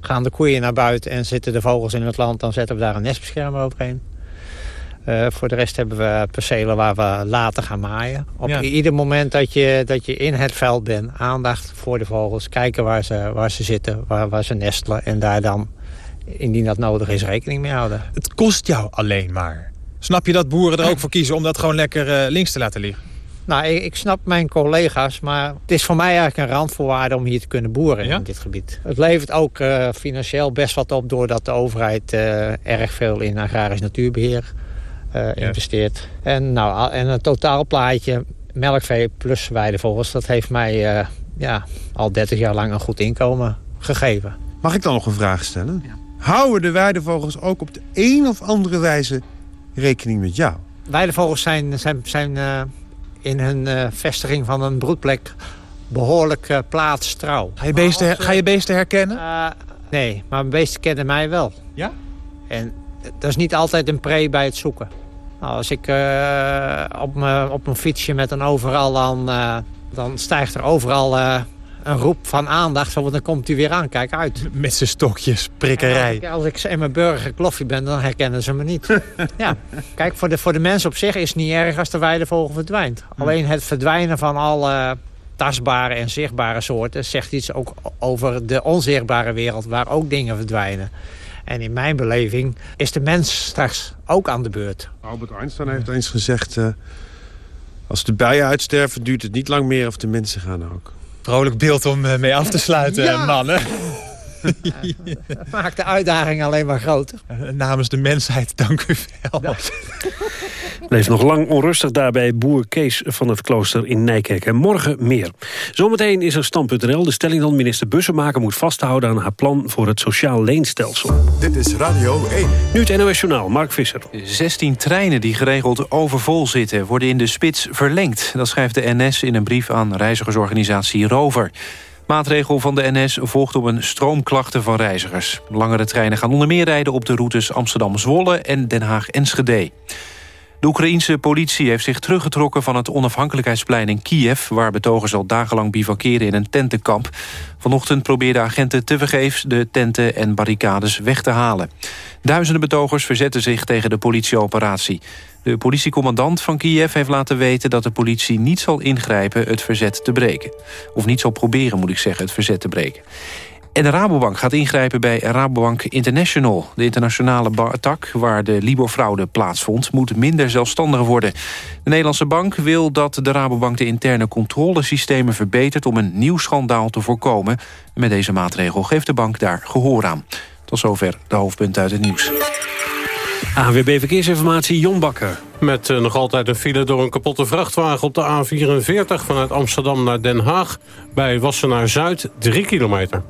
Speaker 17: Gaan de koeien naar buiten en zitten de vogels in het land... dan zetten we daar een nestbeschermer overheen. Uh, voor de rest hebben we percelen waar we later gaan maaien. Op ja. ieder moment dat je, dat je in het veld bent, aandacht voor de vogels. Kijken waar ze, waar ze zitten, waar, waar ze nestelen. En daar dan, indien dat nodig is, rekening mee houden.
Speaker 16: Het kost jou alleen maar. Snap je dat boeren er ook voor kiezen om dat gewoon lekker uh, links te laten liggen?
Speaker 17: Nou, ik, ik, snap mijn collega's, maar het is voor mij eigenlijk een randvoorwaarde om hier te kunnen boeren
Speaker 16: ja?
Speaker 17: in dit gebied. Het levert ook uh, financieel best wat op doordat de overheid uh, erg veel in agrarisch natuurbeheer uh, ja. investeert. En, nou, en een totaalplaatje melkvee plus weidevogels, dat heeft mij ja, al 30 jaar lang een goed inkomen gegeven.
Speaker 13: Mag ik dan nog een vraag stellen? Ja. Houden de weidevogels ook op de een of andere wijze rekening met jou?
Speaker 17: Weidevogels zijn, zijn, zijn uh, in hun uh, vestiging van een broedplek behoorlijk uh, plaatstrouw.
Speaker 16: Ga je beesten, ga je beesten herkennen?
Speaker 17: nee, maar mijn beesten kennen mij wel.
Speaker 16: Ja?
Speaker 17: En dat is niet altijd een pre bij het zoeken. Nou, als ik op mijn op fietsje met een overal dan, dan stijgt er overal een roep van aandacht. Want dan komt hij weer aan. Kijk uit.
Speaker 16: Met zijn stokjes, prikkerij.
Speaker 17: Als ik, als ik in mijn burger kloffie ben, dan herkennen ze me niet. ja. Kijk, voor de, voor de mensen op zich is het niet erg als de weidevogel verdwijnt. Alleen het verdwijnen van alle tastbare en zichtbare soorten... zegt iets ook over de onzichtbare wereld waar ook dingen verdwijnen. En in mijn beleving is de mens straks ook aan de beurt.
Speaker 13: Albert Einstein heeft eens gezegd... Uh, als de bijen uitsterven, duurt het niet lang meer of de mensen gaan ook.
Speaker 16: Vrolijk beeld om mee af te sluiten, ja. mannen.
Speaker 17: Dat maakt de uitdaging alleen maar groter.
Speaker 16: Namens de mensheid, dank u wel.
Speaker 2: Bleef nog lang onrustig daarbij boer Kees van het klooster in Nijkerk. En morgen meer. Zometeen is er stand.nl. De stelling dan minister Bussemaker moet vasthouden aan haar plan voor het sociaal leenstelsel.
Speaker 1: Dit is Radio 1.
Speaker 2: Nu het NOS Journaal, Mark Visser.
Speaker 18: 16 treinen die geregeld overvol zitten worden in de spits verlengd. Dat schrijft de NS in een brief aan reizigersorganisatie Rover. Maatregel van de NS volgt op een stroomklachten van reizigers. Langere treinen gaan onder meer rijden op de routes Amsterdam-Zwolle en Den Haag-Enschede. De Oekraïense politie heeft zich teruggetrokken van het onafhankelijkheidsplein in Kiev... waar betogers al dagenlang bivakeren in een tentenkamp. Vanochtend probeerden agenten tevergeefs de tenten en barricades weg te halen. Duizenden betogers verzetten zich tegen de politieoperatie. De politiecommandant van Kiev heeft laten weten dat de politie niet zal ingrijpen het verzet te breken. Of niet zal proberen, moet ik zeggen, het verzet te breken. En de Rabobank gaat ingrijpen bij Rabobank International. De internationale tak waar de Libor-fraude plaatsvond... moet minder zelfstandig worden. De Nederlandse bank wil dat de Rabobank de interne controlesystemen verbetert... om een nieuw schandaal te voorkomen. Met deze maatregel geeft de bank daar gehoor aan. Tot zover de hoofdpunten uit het nieuws.
Speaker 2: ANWB Verkeersinformatie, Jon Bakker.
Speaker 19: Met uh, nog altijd een file door een kapotte vrachtwagen op de A44... vanuit Amsterdam naar Den Haag. Bij Wassenaar Zuid, 3 kilometer.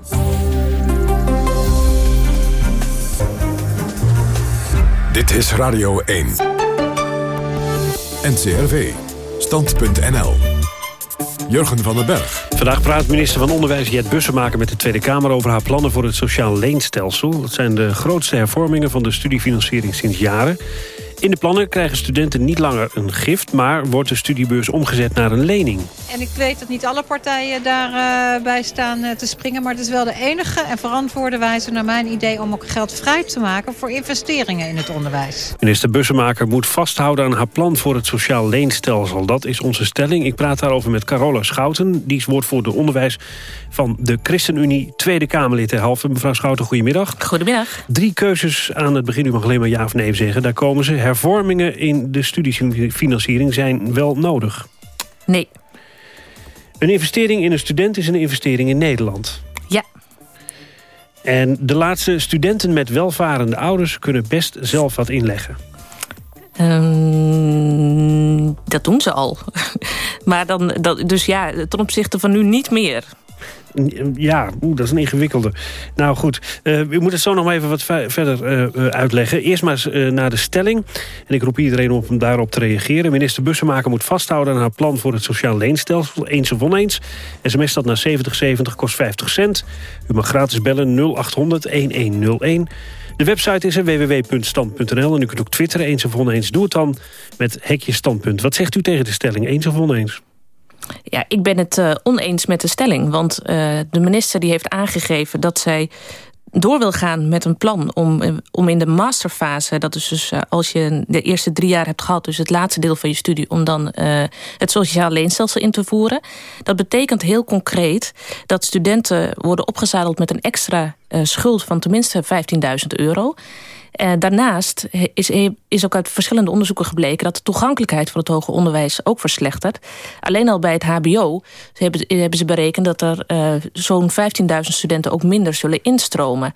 Speaker 1: Dit is Radio 1. NCRV. Stand.nl. Jurgen van den Berg.
Speaker 2: Vandaag praat minister van Onderwijs Jet Bussemaker met de Tweede Kamer... over haar plannen voor het sociaal leenstelsel. Dat zijn de grootste hervormingen van de studiefinanciering sinds jaren. In de plannen krijgen studenten niet langer een gift... maar wordt de studiebeurs omgezet naar een lening.
Speaker 20: En ik weet dat niet alle partijen daarbij uh, staan uh, te springen... maar het is wel de enige en verantwoorde wijze naar mijn idee... om ook geld vrij te maken voor investeringen in het onderwijs.
Speaker 2: Minister Bussemaker moet vasthouden aan haar plan voor het sociaal leenstelsel. Dat is onze stelling. Ik praat daarover met Carola Schouten. Die is woordvoerder onderwijs van de ChristenUnie Tweede Kamerlid ter halve. Mevrouw Schouten, goedemiddag.
Speaker 21: Goedemiddag.
Speaker 2: Drie keuzes aan het begin. U mag alleen maar ja of nee zeggen. Daar komen ze. Hervormingen in de studiefinanciering zijn wel nodig.
Speaker 21: Nee.
Speaker 2: Een investering in een student is een investering in Nederland.
Speaker 21: Ja.
Speaker 2: En de laatste studenten met welvarende ouders kunnen best zelf wat inleggen.
Speaker 21: Um, dat doen ze al. maar dan, dat, dus ja, ten opzichte van nu niet meer.
Speaker 2: Ja, oeh, dat is een ingewikkelde. Nou goed, uh, u moet het zo nog maar even wat verder uh, uitleggen. Eerst maar naar de stelling. En ik roep iedereen op om daarop te reageren. Minister Bussemaker moet vasthouden aan haar plan voor het sociaal leenstelsel. Eens of oneens. SMS dat naar 7070 kost 50 cent. U mag gratis bellen 0800 1101. De website is www.stand.nl en u kunt ook twitteren eens of oneens. Doe het dan met hekje standpunt. Wat zegt u tegen de stelling, eens of oneens?
Speaker 21: Ja, ik ben het uh, oneens met de stelling. Want uh, de minister die heeft aangegeven dat zij door wil gaan met een plan om, om in de masterfase... dat is dus als je de eerste drie jaar hebt gehad... dus het laatste deel van je studie... om dan het sociaal leenstelsel in te voeren. Dat betekent heel concreet dat studenten worden opgezadeld... met een extra schuld van tenminste 15.000 euro... Daarnaast is, is ook uit verschillende onderzoeken gebleken... dat de toegankelijkheid van het hoger onderwijs ook verslechtert. Alleen al bij het hbo hebben, hebben ze berekend... dat er uh, zo'n 15.000 studenten ook minder zullen instromen.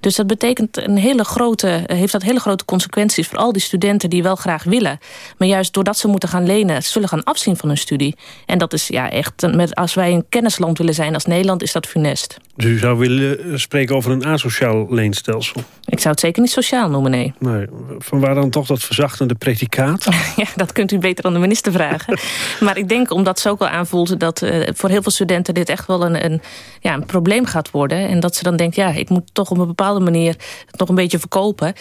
Speaker 21: Dus dat betekent een hele grote, heeft dat hele grote consequenties... voor al die studenten die wel graag willen. Maar juist doordat ze moeten gaan lenen... zullen gaan afzien van hun studie. En dat is ja echt... Met, als wij een kennisland willen zijn als Nederland... is dat funest.
Speaker 2: Dus u zou willen spreken over een asociaal leenstelsel?
Speaker 21: Ik zou het zeker niet sociaal noemen, nee.
Speaker 2: nee. Vanwaar dan toch dat verzachtende predicaat?
Speaker 21: ja, dat kunt u beter aan de minister vragen. maar ik denk, omdat ze ook wel aanvoelt... dat uh, voor heel veel studenten dit echt wel een, een, ja, een probleem gaat worden. En dat ze dan denkt, ja, ik moet toch op een bepaalde manier... het nog een beetje verkopen.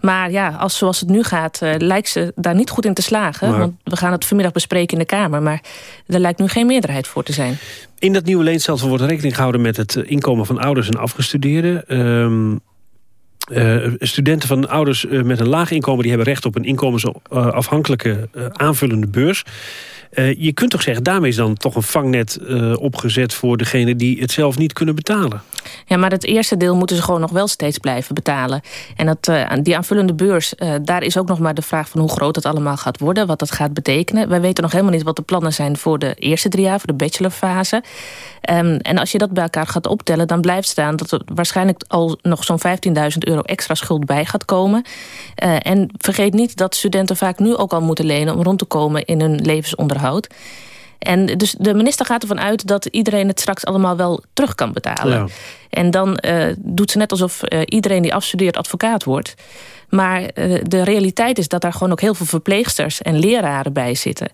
Speaker 21: Maar ja, als, zoals het nu gaat, uh, lijkt ze daar niet goed in te slagen. Maar... Want we gaan het vanmiddag bespreken in de Kamer. Maar er lijkt nu geen meerderheid voor te zijn.
Speaker 2: In dat nieuwe leenstelsel wordt rekening gehouden met het inkomen van ouders en afgestudeerden. Um, uh, studenten van ouders uh, met een laag inkomen... die hebben recht op een inkomensafhankelijke uh, aanvullende beurs. je kunt toch zeggen, daarmee is dan toch een vangnet opgezet... voor degenen die het zelf niet kunnen betalen?
Speaker 21: Ja, maar het eerste deel moeten ze gewoon nog wel steeds blijven betalen. En dat, die aanvullende beurs, daar is ook nog maar de vraag... van hoe groot het allemaal gaat worden, wat dat gaat betekenen. Wij weten nog helemaal niet wat de plannen zijn voor de eerste drie jaar... voor de bachelorfase. Um, en als je dat bij elkaar gaat optellen, dan blijft staan... dat er waarschijnlijk al nog zo'n 15.000 euro extra schuld bij gaat komen. Uh, en vergeet niet dat studenten vaak nu ook al moeten lenen... om rond te komen in hun levensonderhoud. En dus de minister gaat ervan uit dat iedereen het straks allemaal wel terug kan betalen. Ja. En dan uh, doet ze net alsof uh, iedereen die afstudeert advocaat wordt. Maar uh, de realiteit is dat daar gewoon ook heel veel verpleegsters en leraren bij zitten.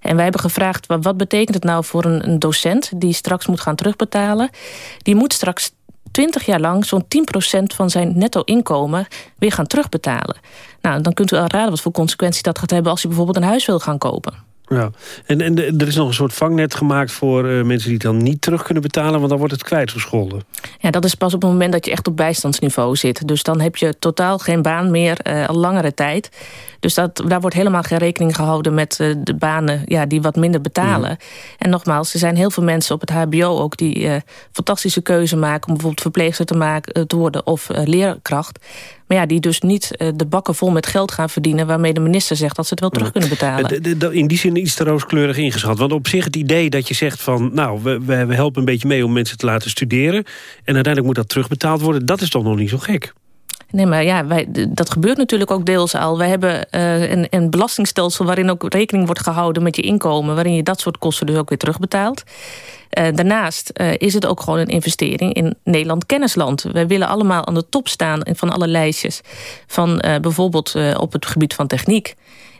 Speaker 21: En wij hebben gevraagd, wat, wat betekent het nou voor een, een docent... die straks moet gaan terugbetalen? Die moet straks 20 jaar lang zo'n 10% van zijn netto inkomen weer gaan terugbetalen. Nou, dan kunt u al raden wat voor consequenties dat gaat hebben... als hij bijvoorbeeld een huis wil gaan kopen.
Speaker 2: Ja, en, en er is nog een soort vangnet gemaakt voor uh, mensen die het dan niet terug kunnen betalen, want dan wordt het kwijtgescholden.
Speaker 21: Ja, dat is pas op het moment dat je echt op bijstandsniveau zit. Dus dan heb je totaal geen baan meer, uh, al langere tijd. Dus dat, daar wordt helemaal geen rekening gehouden met uh, de banen ja, die wat minder betalen. Mm. En nogmaals, er zijn heel veel mensen op het hbo ook die fantastische keuze maken om bijvoorbeeld verpleegster te, maken, te worden of leerkracht. Maar ja, die dus niet uh, de bakken vol met geld gaan verdienen... waarmee de minister zegt dat ze het wel terug kunnen betalen.
Speaker 2: De, in die zin iets te rooskleurig ingeschat. Want op zich het idee dat je zegt van... nou, we, we helpen een beetje mee om mensen te laten studeren... en uiteindelijk moet dat terugbetaald worden... dat is toch nog niet zo gek?
Speaker 21: Nee, maar ja, wij, dat gebeurt natuurlijk ook deels al. We hebben uh, een, een belastingstelsel waarin ook rekening wordt gehouden met je inkomen... waarin je dat soort kosten dus ook weer terugbetaalt. Uh, daarnaast uh, is het ook gewoon een investering in Nederland kennisland. We willen allemaal aan de top staan van alle lijstjes. Van bijvoorbeeld op het gebied van techniek.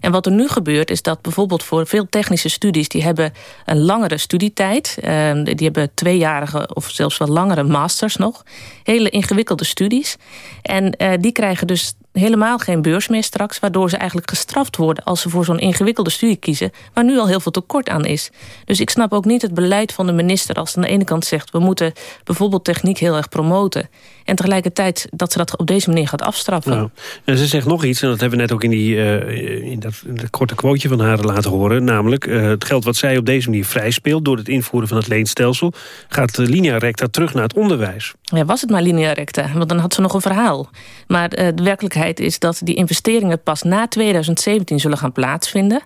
Speaker 21: En wat er nu gebeurt is dat bijvoorbeeld voor veel technische studies... die hebben een langere studietijd. Uh, die hebben tweejarige of zelfs wel langere masters nog. Hele ingewikkelde studies. En uh, die krijgen dus helemaal geen beurs meer straks... waardoor ze eigenlijk gestraft worden als ze voor zo'n ingewikkelde studie kiezen... waar nu al heel veel tekort aan is. Dus ik snap ook niet het beleid van de minister... als aan de ene kant zegt... we moeten bijvoorbeeld techniek heel erg promoten... en tegelijkertijd dat ze dat op deze manier gaat afstraffen. Nou,
Speaker 2: en ze zegt nog iets, en dat hebben we net ook in, die, uh, in, dat, in dat korte quoteje van haar laten horen... namelijk uh, het geld wat zij op deze manier vrij speelt... door het invoeren van het leenstelsel... gaat uh, linea recta terug naar het onderwijs.
Speaker 21: Ja, was het maar linea recta, want dan had ze nog een verhaal. Maar de werkelijkheid is dat die investeringen pas na 2017 zullen gaan plaatsvinden.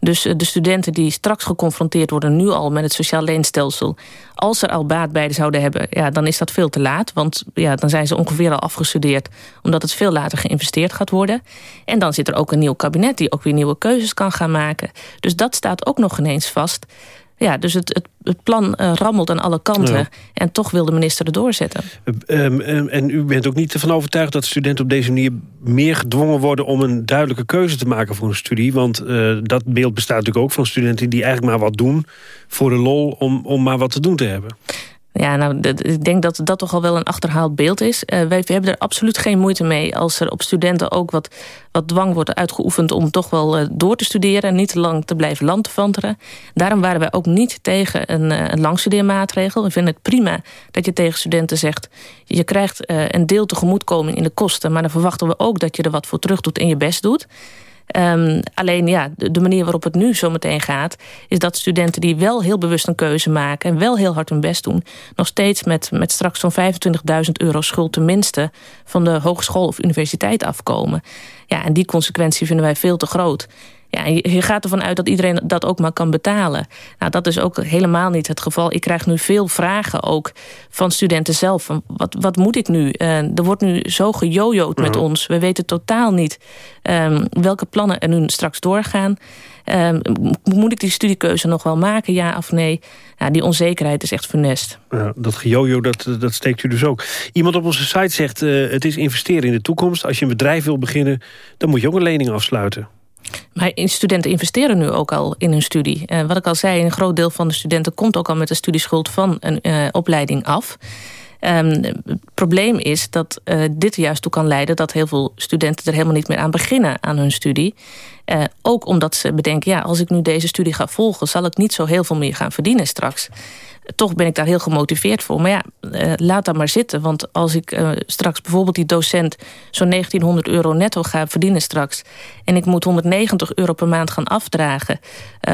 Speaker 21: Dus eh, de studenten die straks geconfronteerd worden nu al met het sociaal leenstelsel... als er al baat bij zouden hebben, ja, dan is dat veel te laat. Want ja, dan zijn ze ongeveer al afgestudeerd... omdat het veel later geïnvesteerd gaat worden. En dan zit er ook een nieuw kabinet die ook weer nieuwe keuzes kan gaan maken. Dus dat staat ook nog ineens vast. Ja, dus het, het, het plan uh, rammelt aan alle kanten. En toch wil de minister er doorzetten.
Speaker 2: Um, um, en u bent ook niet ervan overtuigd dat studenten op deze manier... meer gedwongen worden om een duidelijke keuze te maken voor een studie. Want uh, dat beeld bestaat natuurlijk ook van studenten die eigenlijk maar wat doen... voor de lol om, om maar wat te doen te hebben.
Speaker 21: Ja, nou, ik denk dat dat toch al wel een achterhaald beeld is. Uh, wij hebben er absoluut geen moeite mee als er op studenten ook wat, wat dwang wordt uitgeoefend om toch wel uh, door te studeren en niet te lang te blijven landvanteren. Daarom waren wij ook niet tegen een, uh, een langstudeermaatregel. We vinden het prima dat je tegen studenten zegt, je krijgt een deel tegemoetkoming in de kosten, maar dan verwachten we ook dat je er wat voor terug doet en je best doet. Ehm, alleen ja, de, manier waarop het nu zo meteen gaat... is dat studenten die wel heel bewust een keuze maken... en wel heel hard hun best doen... nog steeds met, met straks zo'n 25.000 euro schuld tenminste... van de hogeschool of universiteit afkomen. Ja, en die consequentie vinden wij veel te groot. Ja, je gaat ervan uit dat iedereen dat ook maar kan betalen. Nou, dat is ook helemaal niet het geval. Ik krijg nu veel vragen ook van studenten zelf. Van wat, wat moet ik nu? Uh, er wordt nu zo gejojoed met ons. We weten totaal niet um, welke plannen er nu straks doorgaan. Um, moet ik die studiekeuze nog wel maken, ja of nee? Ja, die onzekerheid is echt funest.
Speaker 2: Ja, dat gejojo, dat, dat steekt u dus ook. Iemand op onze site zegt, uh, het is investeren in de toekomst. Als je een bedrijf wil beginnen, dan moet je ook een lening afsluiten.
Speaker 21: Maar studenten investeren nu ook al in hun studie. Uh, wat ik al zei, een groot deel van de studenten... komt ook al met de studieschuld van een uh, opleiding af. Um, het probleem is dat uh, dit juist toe kan leiden... dat heel veel studenten er helemaal niet meer aan beginnen aan hun studie. Ook omdat ze bedenken, ja, als ik nu deze studie ga volgen... zal ik niet zo heel veel meer gaan verdienen straks toch ben ik daar heel gemotiveerd voor. Maar ja, uh, laat dat maar zitten. Want als ik uh, straks bijvoorbeeld die docent... zo'n 1900 euro netto ga verdienen straks... en ik moet 190 euro per maand gaan afdragen...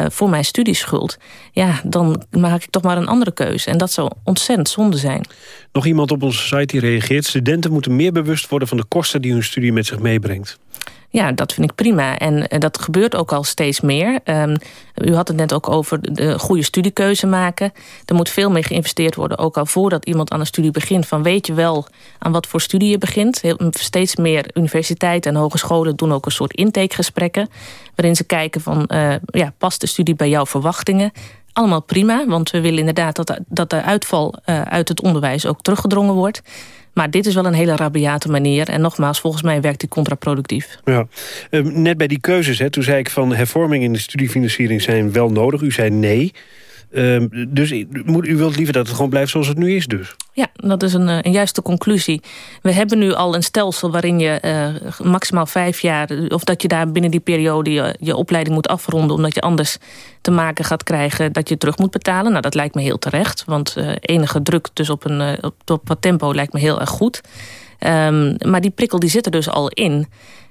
Speaker 21: Voor mijn studieschuld... ja, dan maak ik toch maar een andere keuze. En dat zou ontzettend zonde zijn.
Speaker 2: Nog iemand op onze site die reageert. Studenten moeten meer bewust worden van de kosten die hun studie met zich meebrengt.
Speaker 21: Ja, dat vind ik prima. En uh, dat gebeurt ook al steeds meer. Um, u had het net ook over de goede studiekeuze maken. Er moet veel meer geïnvesteerd worden. Ook al voordat iemand aan een studie begint. Van weet je wel aan wat voor studie je begint. Heel, steeds meer universiteiten en hogescholen doen ook een soort intakegesprekken. Waarin ze kijken van, uh, ja, past de studie bij jouw verwachtingen? Allemaal prima, want we willen inderdaad dat, dat de uitval uh, uit het onderwijs ook teruggedrongen wordt. Maar dit is wel een hele rabiate manier. En nogmaals, volgens mij werkt die contraproductief.
Speaker 2: Ja. Ehm, net bij die keuzes, hè, toen zei ik van hervormingen in de studiefinanciering zijn wel nodig. U zei nee. Um, dus u wilt liever dat het gewoon blijft zoals het nu is dus?
Speaker 21: Ja, dat is een, eh, een juiste conclusie. We hebben nu al een stelsel waarin je uh, maximaal vijf jaar... of dat je daar binnen die periode je, opleiding moet afronden... omdat je anders te maken gaat krijgen dat je terug moet betalen. Nou, dat lijkt me heel terecht. Want enige druk dus op, een, op, wat tempo lijkt me heel erg goed. Um, maar die prikkel die zit er dus al in...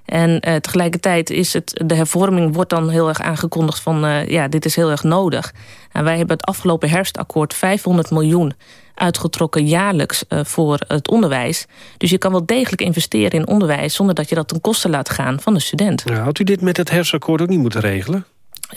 Speaker 21: En uh, tegelijkertijd is het, de hervorming wordt dan heel erg aangekondigd van... Uh, ja, dit is heel erg nodig. En wij hebben het afgelopen herfstakkoord 500 miljoen uitgetrokken jaarlijks uh, voor het onderwijs. Dus je kan wel degelijk investeren in onderwijs... zonder dat je dat ten koste laat gaan van de student.
Speaker 2: Ja, had u dit met het herfstakkoord ook niet moeten regelen?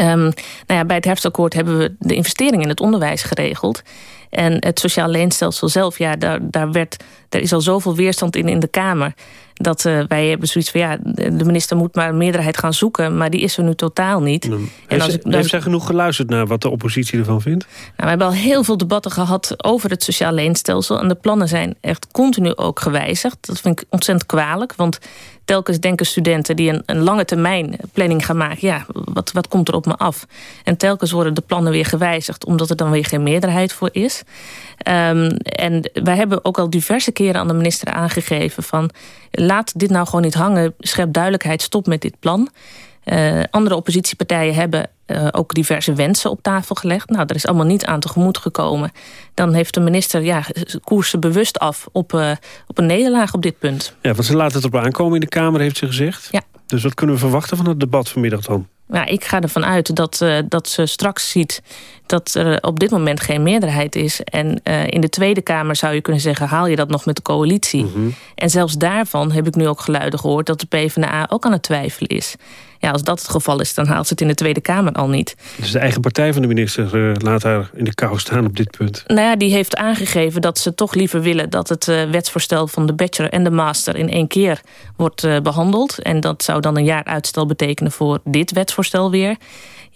Speaker 21: Um, nou ja, bij het herfstakkoord hebben we de investeringen in het onderwijs geregeld. En het sociaal leenstelsel zelf, ja, daar, daar werd, er is al zoveel weerstand in in de Kamer dat uh, wij hebben zoiets van... ja, de minister moet maar een meerderheid gaan zoeken... maar die is er nu totaal niet.
Speaker 2: En heeft, als ik, heeft zij genoeg geluisterd naar wat de oppositie ervan vindt?
Speaker 21: Nou, we hebben al heel veel debatten gehad over het sociaal leenstelsel... en de plannen zijn echt continu ook gewijzigd. Dat vind ik ontzettend kwalijk, want telkens denken studenten... die een, een lange termijn planning gaan maken... ja, wat, wat komt er op me af? En telkens worden de plannen weer gewijzigd... omdat er dan weer geen meerderheid voor is. Um, en wij hebben ook al diverse keren aan de minister aangegeven... van laat dit nou gewoon niet hangen. Schep duidelijkheid, stop met dit plan. Uh, andere oppositiepartijen hebben uh, ook diverse wensen op tafel gelegd. Nou, daar is allemaal niet aan tegemoet gekomen. Dan heeft de minister ja, koersen bewust af op, uh, op een nederlaag op dit punt.
Speaker 2: Ja, want ze laten het op aankomen in de Kamer, heeft ze gezegd.
Speaker 21: Ja.
Speaker 2: Dus wat kunnen we verwachten van het debat vanmiddag dan?
Speaker 21: Nou, ik ga ervan uit dat, uh, dat ze straks ziet dat er op dit moment geen meerderheid is. En uh, in de Tweede Kamer zou je kunnen zeggen... haal je dat nog met de coalitie. Mm -hmm. En zelfs daarvan heb ik nu ook geluiden gehoord... dat de PvdA ook aan het twijfelen is. Ja, als dat het geval is, dan haalt ze het in de Tweede Kamer al niet.
Speaker 2: Dus de eigen partij van de minister uh, laat haar in de kou staan op dit punt?
Speaker 21: Nou ja, die heeft aangegeven dat ze toch liever willen... dat het uh, wetsvoorstel van de bachelor en de master in één keer wordt uh, behandeld. En dat zou dan een jaar uitstel betekenen voor dit wetsvoorstel weer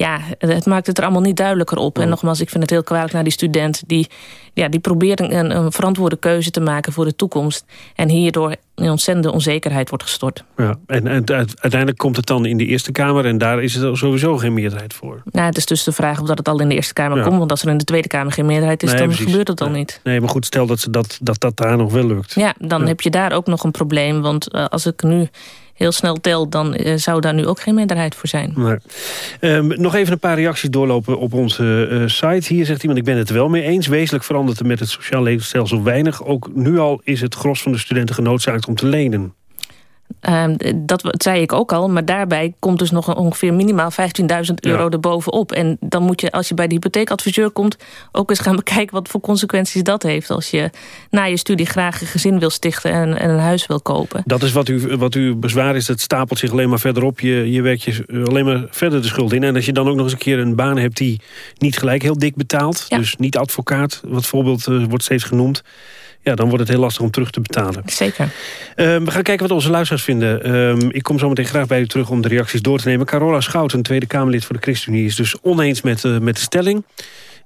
Speaker 21: ja, het maakt het er allemaal niet duidelijker op. En nogmaals, ik vind het heel kwalijk naar die student... die, ja, die probeert een, een verantwoorde keuze te maken voor de toekomst... en hierdoor in ontzettende onzekerheid wordt gestort.
Speaker 2: Ja, en, en uiteindelijk komt het dan in de Eerste Kamer... en daar is er sowieso geen meerderheid voor.
Speaker 21: Nou, het is dus de vraag of dat het al in de Eerste Kamer ja. komt... want als er in de Tweede Kamer geen meerderheid is, nee, dan precies. gebeurt het dan
Speaker 2: nee.
Speaker 21: niet.
Speaker 2: Nee, maar goed, stel dat, ze dat, dat dat daar nog wel lukt.
Speaker 21: Ja, dan ja. heb je daar ook nog een probleem. Want uh, als ik nu heel snel telt... dan uh, zou daar nu ook geen meerderheid voor zijn.
Speaker 2: Um, nog even een paar reacties doorlopen op onze uh, site. Hier zegt iemand, ik ben het wel mee eens. Wezenlijk verandert er met het sociaal leenstelsel weinig. Ook nu al is het gros van de studenten genoodzaakt om te lenen.
Speaker 21: Ehm, dat zei ik ook al, maar daarbij komt dus nog ongeveer minimaal 15.000 euro
Speaker 2: Ja.
Speaker 21: erbovenop. En dan moet je, als je bij de hypotheekadviseur komt... ook eens gaan bekijken wat voor consequenties dat heeft... als je na je studie graag een gezin wil stichten en, en een huis wil kopen.
Speaker 2: Dat is wat, u, wat uw bezwaar is. Het stapelt zich alleen maar verder op. Je, je werkt je alleen maar verder de schuld in. En als je dan ook nog eens een keer een baan hebt... die niet gelijk heel dik betaalt. Dus niet advocaat, wat voorbeeld eh, wordt steeds genoemd. Ja, dan wordt het heel lastig om terug te betalen.
Speaker 21: Zeker.
Speaker 2: Ehm, we gaan kijken wat onze luisteraars vinden. Ehm, ik kom zo meteen graag bij u terug om de reacties door te nemen. Carola Schouten, Tweede Kamerlid voor de ChristenUnie... is dus oneens met, eh, met de stelling.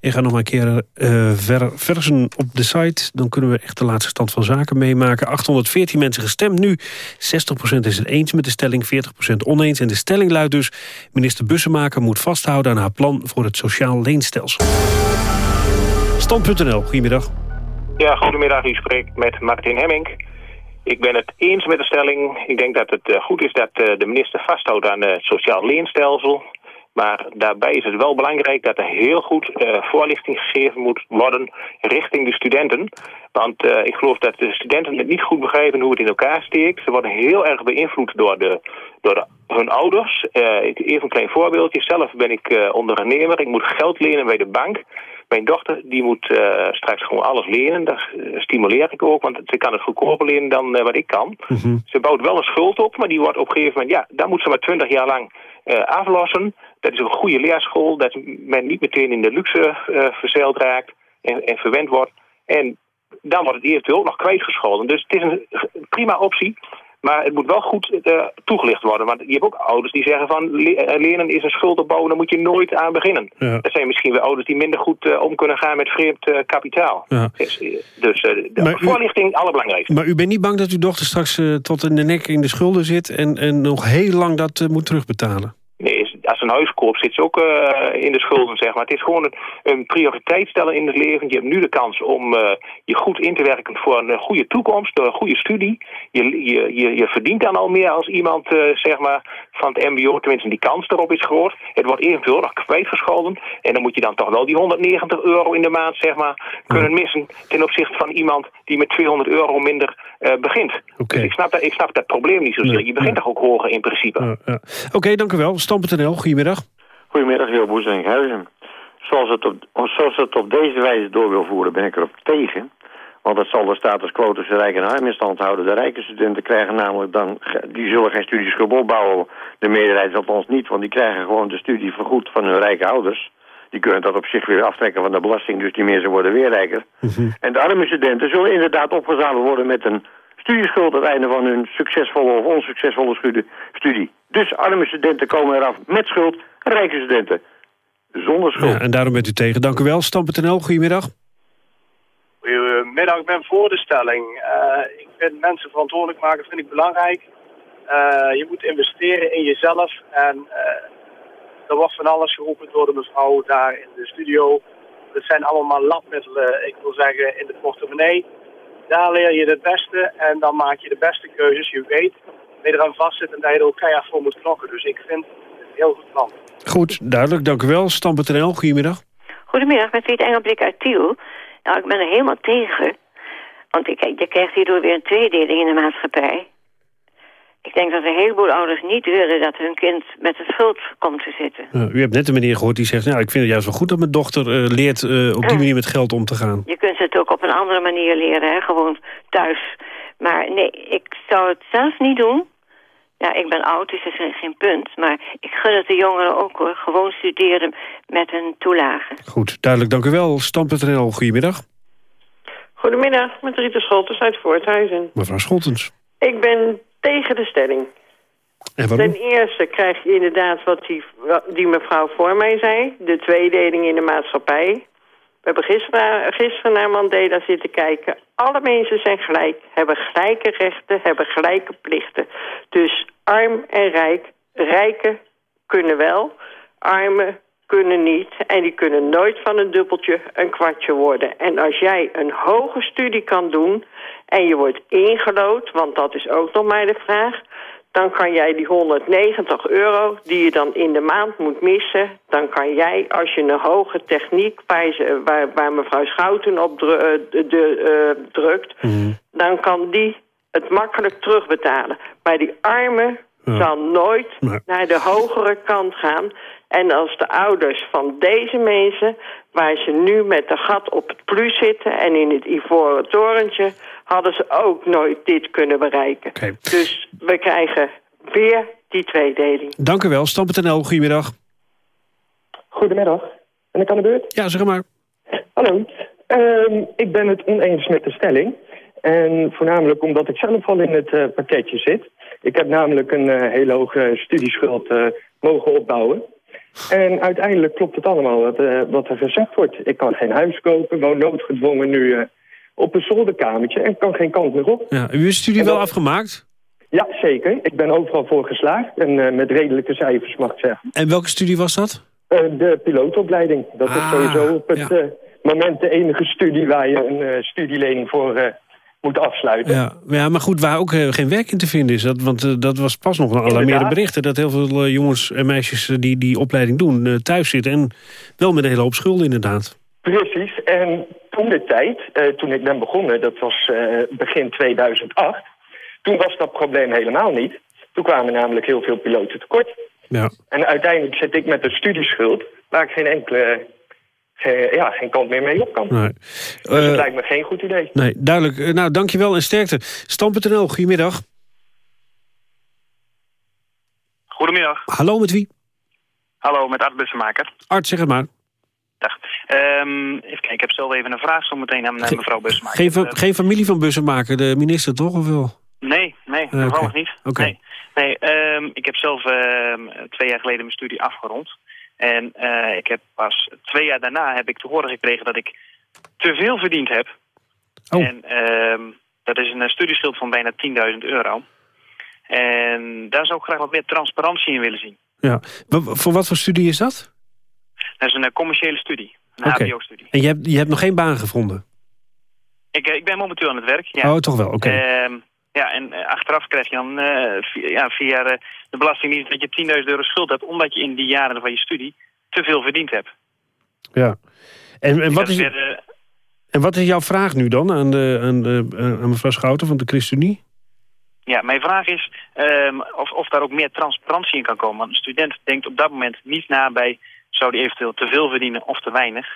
Speaker 2: Ik ga nog maar een keer eh, ver, versen op de site. Dan kunnen we echt de laatste stand van zaken meemaken. 814 mensen gestemd nu. 60% is het eens met de stelling, 40% oneens. En de stelling luidt dus... minister Bussemaker moet vasthouden aan haar plan... voor het sociaal leenstelsel. Stand.nl, goedemiddag.
Speaker 22: Ja, goedemiddag. U spreekt met Martin Hemming. Ik ben het eens met de stelling. Ik denk dat het eh, goed is dat eh, de minister vasthoudt aan het sociaal leenstelsel. Maar daarbij is het wel belangrijk dat er heel goed eh, voorlichting gegeven moet worden richting de studenten. Want eh, ik geloof dat de studenten het niet goed begrijpen hoe het in elkaar steekt. Ze worden heel erg beïnvloed door, de, door hun ouders. Eh, even een klein voorbeeldje. Zelf ben ik eh, ondernemer. Ik moet geld lenen bij de bank. Mijn dochter die moet eh, straks gewoon alles lenen. Dat stimuleer ik ook, want ze kan het goedkoper lenen dan eh, wat ik kan. Ze bouwt wel een schuld op, maar die wordt op een gegeven moment... ja, dan moet ze maar twintig jaar lang eh, aflossen. Dat is een goede leerschool, dat men niet meteen in de luxe verzeild raakt en, en verwend wordt. En dan wordt het eventueel ook nog kwijtgescholden. Dus het is een prima optie. Maar het moet wel goed eh, toegelicht worden. Want je hebt ook ouders die zeggen van... le- eh, is een schuld opbouwen, daar moet je nooit aan beginnen.
Speaker 2: Ja.
Speaker 22: Dat zijn misschien wel ouders die minder goed eh, om kunnen gaan met vreemd kapitaal.
Speaker 2: Ja.
Speaker 22: Dus, dus de
Speaker 2: Maar u-
Speaker 22: voorlichting, allerbelangrijkste.
Speaker 2: Maar u bent niet bang dat uw dochter straks tot in de nek in de schulden zit... en, en nog heel lang dat moet terugbetalen?
Speaker 22: Nee, is- als een huis koopt zit ze ook eh, in de schulden, zeg maar. Het is gewoon een, een prioriteit stellen in het leven. Je hebt nu de kans om eh, je goed in te werken voor een eh, goede toekomst, door een goede studie. Je, je, je, je verdient dan al meer als iemand, zeg maar, van het mbo. Tenminste, die kans erop is groot. Het wordt eventueel nog kwijtgescholden. En dan moet je dan toch wel die 190 euro in de maand, zeg maar, kunnen missen... ten opzichte van iemand die met 200 euro minder begint. Dus ik snap, dat, ik snap dat probleem niet zozeer. Je begint toch ook hoger in principe.
Speaker 2: Ja, ja. Oké, dank u wel. Stam.nl, goedemiddag.
Speaker 23: Goedemiddag, Wil Boes en Huizen. Zoals het, op, zoals het op deze wijze door wil voeren, ben ik erop tegen. Want het zal de status quo tussen rijk en arm in stand houden. De rijke studenten krijgen namelijk dan, die zullen geen studieschuld opbouwen. De meerderheid althans niet, want die krijgen gewoon de studie vergoed van hun rijke ouders. Die kunnen dat op zich weer aftrekken van de belasting, dus die mensen worden weer rijker. En de arme studenten zullen inderdaad opgezadeld worden met een studieschuld aan het einde van hun succesvolle of onsuccesvolle studie-. Dus arme studenten komen eraf met schuld, rijke studenten zonder schuld.
Speaker 2: Ja, en daarom bent u tegen. Dank u wel. Stam.nl, goedemiddag.
Speaker 24: Goedemiddag, ik ben voor de stelling. Eh, ik vind mensen verantwoordelijk maken vind ik belangrijk. Eh, je moet investeren in jezelf. En eh, er wordt van alles geroepen door de mevrouw daar in de studio. Dat zijn allemaal labmiddelen, ik wil zeggen, in de portemonnee. Daar leer je het beste en dan maak je de beste keuzes. Je weet dat je eraan vastzit en dat je er ook keihard voor moet knokken. Dus ik vind het een heel goed plan.
Speaker 2: Goed, duidelijk. Dank u wel. Stam.nl, goedemiddag.
Speaker 25: Goedemiddag, met Piet Engelblik uit Tiel. Nou, ik ben er helemaal tegen. Want ik, je krijgt hierdoor weer een tweedeling in de maatschappij. Ik denk dat een heleboel ouders niet willen dat hun kind met de schuld komt te zitten.
Speaker 2: Uh, u hebt net een meneer gehoord die zegt... Nou, ik vind het juist wel goed dat mijn dochter uh, leert uh, op die manier met geld om te gaan.
Speaker 25: Je kunt het ook op een andere manier leren, hè? gewoon thuis. Maar nee, ik zou het zelf niet doen. Ja, ik ben oud, dus dat is geen punt. Maar ik gun het de jongeren ook hoor. Gewoon studeren met een toelage.
Speaker 2: Goed, duidelijk, dank u wel. Stam.nl, goedemiddag.
Speaker 26: Goedemiddag, met Rita Scholtens uit Voorthuizen.
Speaker 2: Mevrouw Scholtens.
Speaker 26: Ik ben tegen de stelling.
Speaker 2: En waarom?
Speaker 26: Ten eerste krijg je inderdaad wat die, die mevrouw voor mij zei. De tweedeling in de maatschappij. We hebben gisteren, gisteren naar Mandela zitten kijken. Alle mensen zijn gelijk, hebben gelijke rechten, hebben gelijke plichten. Dus arm en rijk. Rijken kunnen wel, armen kunnen niet. En die kunnen nooit van een dubbeltje een kwartje worden. En als jij een hoge studie kan doen en je wordt ingelood... want dat is ook nog maar de vraag... dan kan jij die 190 euro die je dan in de maand moet missen... dan kan jij, als je een hoge techniek waar, waar, waar mevrouw Schouten op dru de, uh, drukt... Mm. dan kan die het makkelijk terugbetalen. Maar die arme zal nooit naar de hogere kant gaan. En als de ouders van deze mensen, waar ze nu met de gat op het plus zitten... en in het ivoren torentje, hadden ze ook nooit dit kunnen bereiken. Dus we krijgen weer die tweedeling.
Speaker 2: Dank u wel. Stam.nl, goedemiddag.
Speaker 27: Goedemiddag. Ben ik aan de beurt?
Speaker 2: Ja, zeg maar.
Speaker 27: Hallo. Ehm, ik ben het oneens met de stelling. En voornamelijk omdat ik zelf al in het uh, pakketje zit. Ik heb namelijk een uh, hele hoge studieschuld uh, mogen opbouwen. En uiteindelijk klopt het allemaal wat, wat, er gezegd wordt. Ik kan geen huis kopen, woon noodgedwongen nu op een zolderkamertje en kan geen kant meer op.
Speaker 2: Ja, u studie wel afgemaakt?
Speaker 27: Ja, zeker. Ik ben overal voor geslaagd en met redelijke cijfers mag ik zeggen.
Speaker 2: En welke studie was dat?
Speaker 27: de pilootopleiding. Dat is
Speaker 2: Ah,
Speaker 27: sowieso op het moment de enige studie waar je een studielening voor moet afsluiten.
Speaker 2: Ja, ja, maar goed, waar ook uh, geen werk in te vinden is. Dat, want uh, dat was pas nog een alarmerende berichten... dat heel veel jongens en meisjes die die opleiding doen thuis zitten... en wel met een hele hoop schulden inderdaad.
Speaker 27: Precies. En toen de tijd, toen ik ben begonnen, dat was begin 2008... toen was dat probleem helemaal niet. Toen kwamen namelijk heel veel piloten tekort.
Speaker 2: Ja.
Speaker 27: En uiteindelijk zit ik met een studieschuld... waar ik geen enkele geen, ja, geen kant meer mee op kan.
Speaker 2: Nee.
Speaker 27: Dus het lijkt me geen goed idee.
Speaker 2: Nee, duidelijk. Uh, nou, dankjewel en sterkte. Stam.nl, goedemiddag.
Speaker 28: Goedemiddag.
Speaker 2: Hallo, met wie?
Speaker 28: Hallo, met Art Bussemaker.
Speaker 2: Art, zeg het maar.
Speaker 28: Dag. Um, even kijken, ik heb zelf even een vraag zo meteen aan Ge mevrouw Bussemaker.
Speaker 2: Geen, fa geen familie van Bussemaker, de minister toch, of wel?
Speaker 28: Nee, nee,
Speaker 2: uh,
Speaker 28: toevallig
Speaker 2: okay.
Speaker 28: niet.
Speaker 2: Okay.
Speaker 28: Nee, nee um, ik heb zelf uh, twee jaar geleden mijn studie afgerond. En uh, ik heb pas twee jaar daarna heb ik te horen gekregen dat ik te veel verdiend heb.
Speaker 2: Oh.
Speaker 28: En uh, dat is een studieschuld van bijna 10.000 euro. En daar zou ik graag wat meer transparantie in willen zien.
Speaker 2: Ja. Voor wat voor studie is dat?
Speaker 28: Dat is een uh, commerciële studie. Een
Speaker 2: okay.
Speaker 28: hbo-studie.
Speaker 2: En je hebt, je hebt nog geen baan gevonden?
Speaker 28: Ik, ik ben momenteel aan het werk, ja.
Speaker 2: Oh, toch wel, oké.
Speaker 28: Okay. Uh, ja, en achteraf krijg je dan via, ja, via de Belastingdienst dat je 10.000 euro schuld hebt... omdat je in die jaren van je studie te veel verdiend hebt.
Speaker 2: Ja. En, en, wat, is,
Speaker 28: weer,
Speaker 2: en wat is jouw vraag nu dan aan, de, aan, de, aan mevrouw Schouten van de ChristenUnie?
Speaker 28: Ja, mijn vraag is um, of, of daar ook meer transparantie in kan komen. Want een student denkt op dat moment niet na bij... zou die eventueel te veel verdienen of te weinig.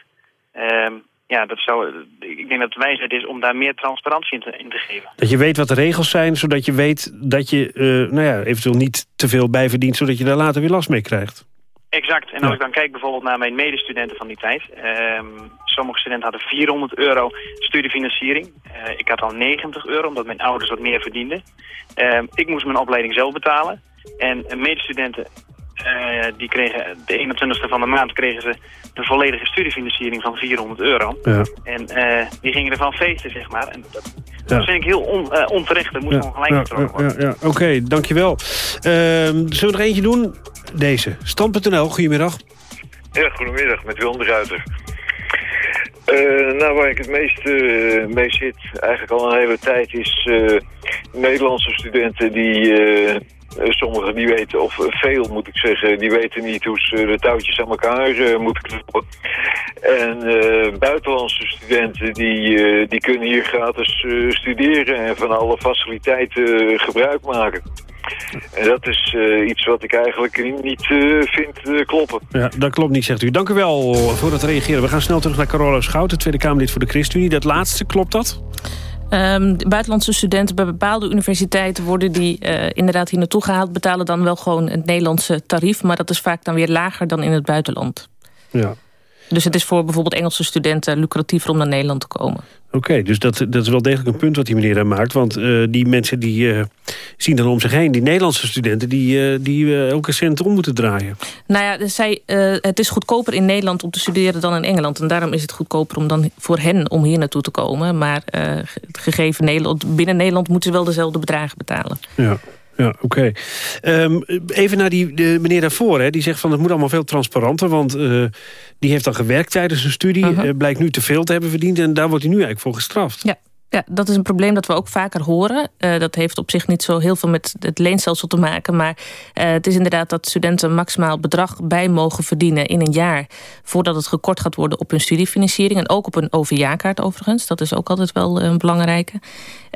Speaker 28: Um, ja, dat zou, ik denk dat het wijsheid is om daar meer transparantie in te, in te geven.
Speaker 2: Dat je weet wat de regels zijn, zodat je weet dat je uh, nou ja, eventueel niet te veel bijverdient... zodat je daar later weer last mee krijgt.
Speaker 28: Exact. En als ja. ik dan kijk bijvoorbeeld naar mijn medestudenten van die tijd. Um, sommige studenten hadden 400 euro studiefinanciering. Uh, ik had al 90 euro, omdat mijn ouders wat meer verdienden. Um, ik moest mijn opleiding zelf betalen. En medestudenten, uh, die kregen de 21ste van de maand kregen ze de volledige studiefinanciering van 400 euro.
Speaker 2: Ja.
Speaker 28: En uh, die gingen ervan feesten, zeg maar. En dat, ja. dat vind ik heel on, uh, onterecht. Dat moet
Speaker 2: ja.
Speaker 28: gewoon gelijk getrokken worden.
Speaker 2: Ja, ja, Oké, okay, dankjewel. Uh, zullen we er eentje doen? Deze. Stand.nl, goedemiddag.
Speaker 29: Ja, goedemiddag, met Willem de Ruiter. Uh, nou, waar ik het meest uh, mee zit, eigenlijk al een hele tijd, is uh, Nederlandse studenten die... sommigen die weten, of veel moet ik zeggen, die weten niet hoe ze de touwtjes aan elkaar moeten knopen. En buitenlandse studenten die, die kunnen hier gratis studeren en van alle faciliteiten gebruik maken. En dat is iets wat ik eigenlijk niet vind kloppen.
Speaker 2: Ja, dat klopt niet, zegt u. Dank u wel voor het reageren. We gaan snel terug naar Carola Schout, de Tweede Kamerlid voor de ChristenUnie. Dat laatste, klopt dat?
Speaker 21: Um, buitenlandse studenten bij bepaalde universiteiten worden die uh, inderdaad hier naartoe gehaald... betalen dan wel gewoon het Nederlandse tarief... maar dat is vaak dan weer lager dan in het buitenland.
Speaker 2: Ja.
Speaker 21: Dus het is voor bijvoorbeeld Engelse studenten lucratiever om naar Nederland te komen.
Speaker 2: Oké, okay, dus dat, dat is wel degelijk een punt wat die meneer daar maakt. Want uh, die mensen die uh, zien dan om zich heen, die Nederlandse studenten... die, uh, die elke cent om moeten draaien.
Speaker 21: Nou ja, zij, het is goedkoper in Nederland om te studeren dan in Engeland. En daarom is het goedkoper om dan voor hen om hier naartoe te komen. Maar gegeven Nederland, binnen Nederland moeten ze wel dezelfde bedragen betalen.
Speaker 2: Ja. Ja, oké. Okay. Um, even naar die de meneer daarvoor. Hè. Die zegt van het moet allemaal veel transparanter. Want uh, die heeft dan gewerkt tijdens zijn studie. Uh -huh. uh, blijkt nu te veel te hebben verdiend. En daar wordt hij nu eigenlijk voor gestraft.
Speaker 21: Ja. Ja, dat is een probleem dat we ook vaker horen. Uh, dat heeft op zich niet zo heel veel met het leenstelsel te maken. Maar uh, het is inderdaad dat studenten maximaal bedrag bij mogen verdienen in een jaar. Voordat het gekort gaat worden op hun studiefinanciering. En ook op een OV-jaarkaart overigens. Dat is ook altijd wel een belangrijke.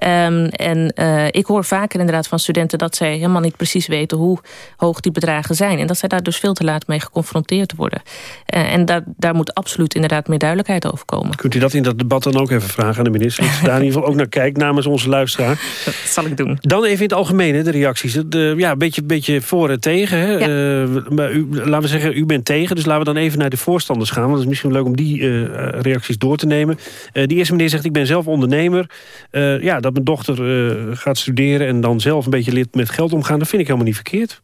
Speaker 21: Um, en ik hoor vaker inderdaad van studenten dat zij helemaal niet precies weten hoe hoog die bedragen zijn. En dat zij daar dus veel te laat mee geconfronteerd worden. En daar, daar moet absoluut inderdaad meer duidelijkheid over komen.
Speaker 2: Kunt u dat in dat debat dan ook even vragen aan de minister? In ieder geval ook naar kijkt namens onze luisteraar.
Speaker 21: Dat zal ik doen.
Speaker 2: Dan even in het algemeen, de reacties. De, ja, een beetje, beetje voor en tegen. Hè? Ja. Uh, maar u, laten we zeggen, u bent tegen. Dus laten we dan even naar de voorstanders gaan. Want het is misschien leuk om die reacties door te nemen. die eerste meneer zegt, ik ben zelf ondernemer. ja, dat mijn dochter uh, gaat studeren... en dan zelf een beetje met geld omgaan... dat vind ik helemaal niet verkeerd.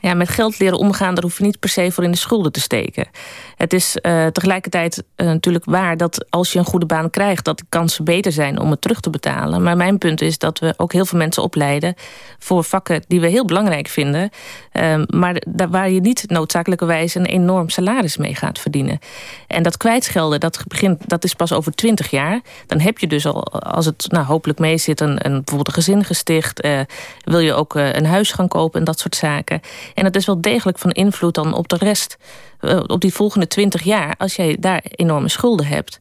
Speaker 21: Ja, met geld leren omgaan, daar hoef je niet per se voor in de schulden te steken. Het is uh, tegelijkertijd uh, natuurlijk waar dat als je een goede baan krijgt... dat de kansen beter zijn om het terug te betalen. Maar mijn punt is dat we ook heel veel mensen opleiden... voor vakken die we heel belangrijk vinden... Uh, maar waar je niet noodzakelijkerwijs een enorm salaris mee gaat verdienen. En dat kwijtschelden, dat, begint, dat is pas over twintig jaar. Dan heb je dus al, als het nou, hopelijk mee zit... Een, een, bijvoorbeeld een gezin gesticht... Uh, wil je ook een huis gaan kopen en dat soort zaken... En dat is wel degelijk van invloed dan op de rest, uh, op die volgende twintig jaar... als jij daar enorme schulden hebt.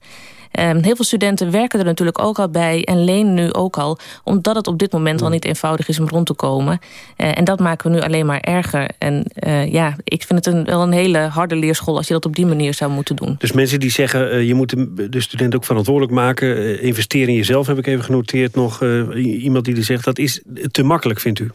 Speaker 21: Um, heel veel studenten werken er natuurlijk ook al bij en lenen nu ook al... omdat het op dit moment al niet eenvoudig is om rond te komen. Uh, en dat maken we nu alleen maar erger. En uh, ja, ik vind het een, wel een hele harde leerschool... als je dat op die manier zou moeten doen.
Speaker 2: Dus mensen die zeggen, uh, je moet de, de student ook verantwoordelijk maken... investeren in jezelf, heb ik even genoteerd nog. iemand die zegt, dat is te makkelijk, vindt u?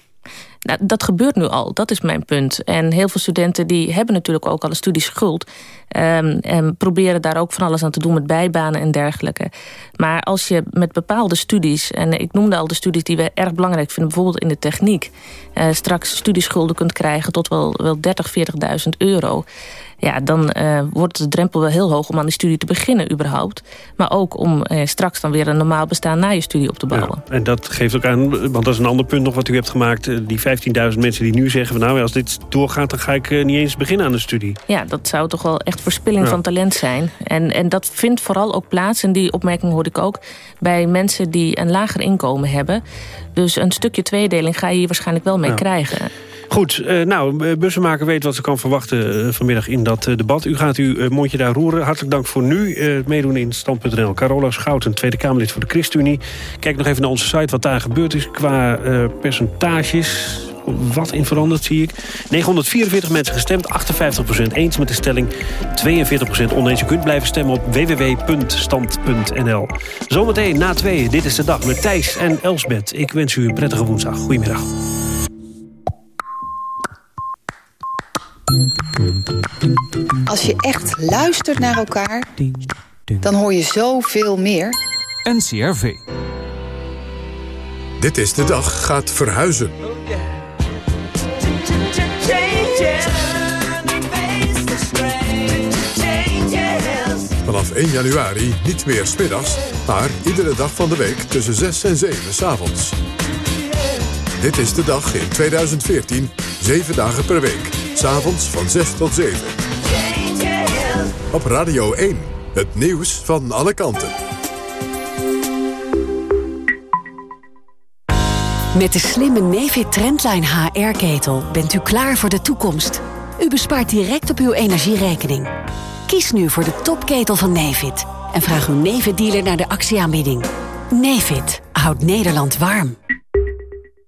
Speaker 21: Nou, dat gebeurt nu al, dat is mijn punt. En heel veel studenten die hebben natuurlijk ook al een studieschuld... Um, en proberen daar ook van alles aan te doen met bijbanen en dergelijke. Maar als je met bepaalde studies... en ik noemde al de studies die we erg belangrijk vinden... bijvoorbeeld in de techniek... Uh, straks studieschulden kunt krijgen tot wel, wel 30, 40.000 euro ja, dan uh, wordt de drempel wel heel hoog om aan die studie te beginnen überhaupt. Maar ook om uh, straks dan weer een normaal bestaan na je studie op te bouwen.
Speaker 2: Ja, en dat geeft ook aan, want dat is een ander punt nog wat u hebt gemaakt. Die 15.000 mensen die nu zeggen, van, nou als dit doorgaat dan ga ik uh, niet eens beginnen aan de studie.
Speaker 21: Ja, dat zou toch wel echt verspilling ja. van talent zijn. En, en dat vindt vooral ook plaats, en die opmerking hoorde ik ook... bij mensen die een lager inkomen hebben. Dus een stukje tweedeling ga je hier waarschijnlijk wel mee ja. krijgen.
Speaker 2: Goed, uh, nou, bussenmaker weet wat ze kan verwachten uh, vanmiddag in dat debat. U gaat uw mondje daar roeren. Hartelijk dank voor nu. meedoen in stand.nl. Carola Schouten, Tweede Kamerlid voor de ChristenUnie. Kijk nog even naar onze site wat daar gebeurd is qua percentages wat in veranderd, zie ik. 944 mensen gestemd, 58% eens met de stelling, 42% oneens. U kunt blijven stemmen op www.stand.nl. Zometeen na twee, dit is de dag met Thijs en Elsbeth. Ik wens u een prettige woensdag. Goedemiddag.
Speaker 30: Als je echt luistert naar elkaar, dan hoor je zoveel meer.
Speaker 1: NCRV. Dit is de dag gaat verhuizen. Vanaf 1 januari niet meer smiddags, maar iedere dag van de week tussen 6 en 7 s'avonds. Dit is de dag in 2014, 7 dagen per week. S'avonds van 6 tot 7. Op Radio 1, het nieuws van alle kanten.
Speaker 31: Met de slimme Nefit Trendline HR-ketel bent u klaar voor de toekomst. U bespaart direct op uw energierekening. Kies nu voor de topketel van Nefit. En vraag uw Nefit-dealer naar de actieaanbieding. Nefit houdt Nederland warm.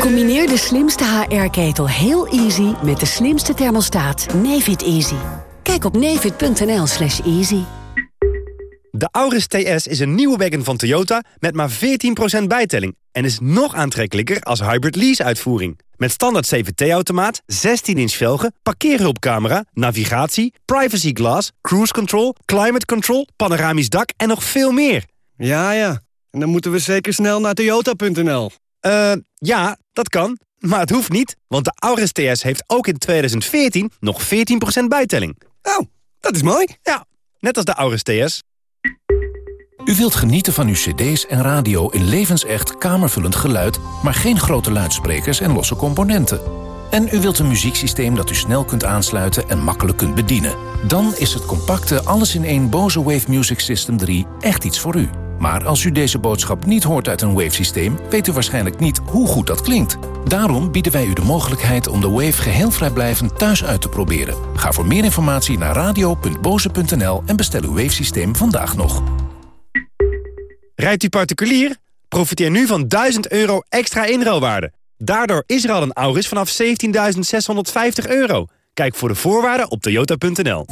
Speaker 31: Combineer de slimste HR-ketel heel easy met de slimste thermostaat Nefit Easy. Kijk op nefit.nl slash easy.
Speaker 32: De Auris TS is een nieuwe wagon van Toyota met maar 14% bijtelling... en is nog aantrekkelijker als hybrid lease-uitvoering. Met standaard CVT-automaat, 16-inch velgen, parkeerhulpcamera... navigatie, privacy glass, cruise control, climate control... panoramisch dak en nog veel meer.
Speaker 33: Ja, ja. En dan moeten we zeker snel naar toyota.nl.
Speaker 32: Eh, ja, dat kan. Maar het hoeft niet, want de Auris TS heeft ook in 2014 nog 14% bijtelling.
Speaker 34: Oh, dat is mooi.
Speaker 32: Ja, net als de Auris TS.
Speaker 35: U wilt genieten van uw cd's en radio in levensecht kamervullend geluid... maar geen grote luidsprekers en losse componenten. En u wilt een muzieksysteem dat u snel kunt aansluiten en makkelijk kunt bedienen. Dan is het compacte alles-in-één Bose Wave Music System 3 echt iets voor u. Maar als u deze boodschap niet hoort uit een Wave-systeem... weet u waarschijnlijk niet hoe goed dat klinkt. Daarom bieden wij u de mogelijkheid om de Wave geheel vrijblijvend thuis uit te proberen. Ga voor meer informatie naar radio.boze.nl en bestel uw Wave-systeem vandaag nog.
Speaker 32: Rijdt u particulier? Profiteer nu van 1000 euro extra inruilwaarde. Daardoor is er al een Auris vanaf 17.650 euro. Kijk voor de voorwaarden op toyota.nl.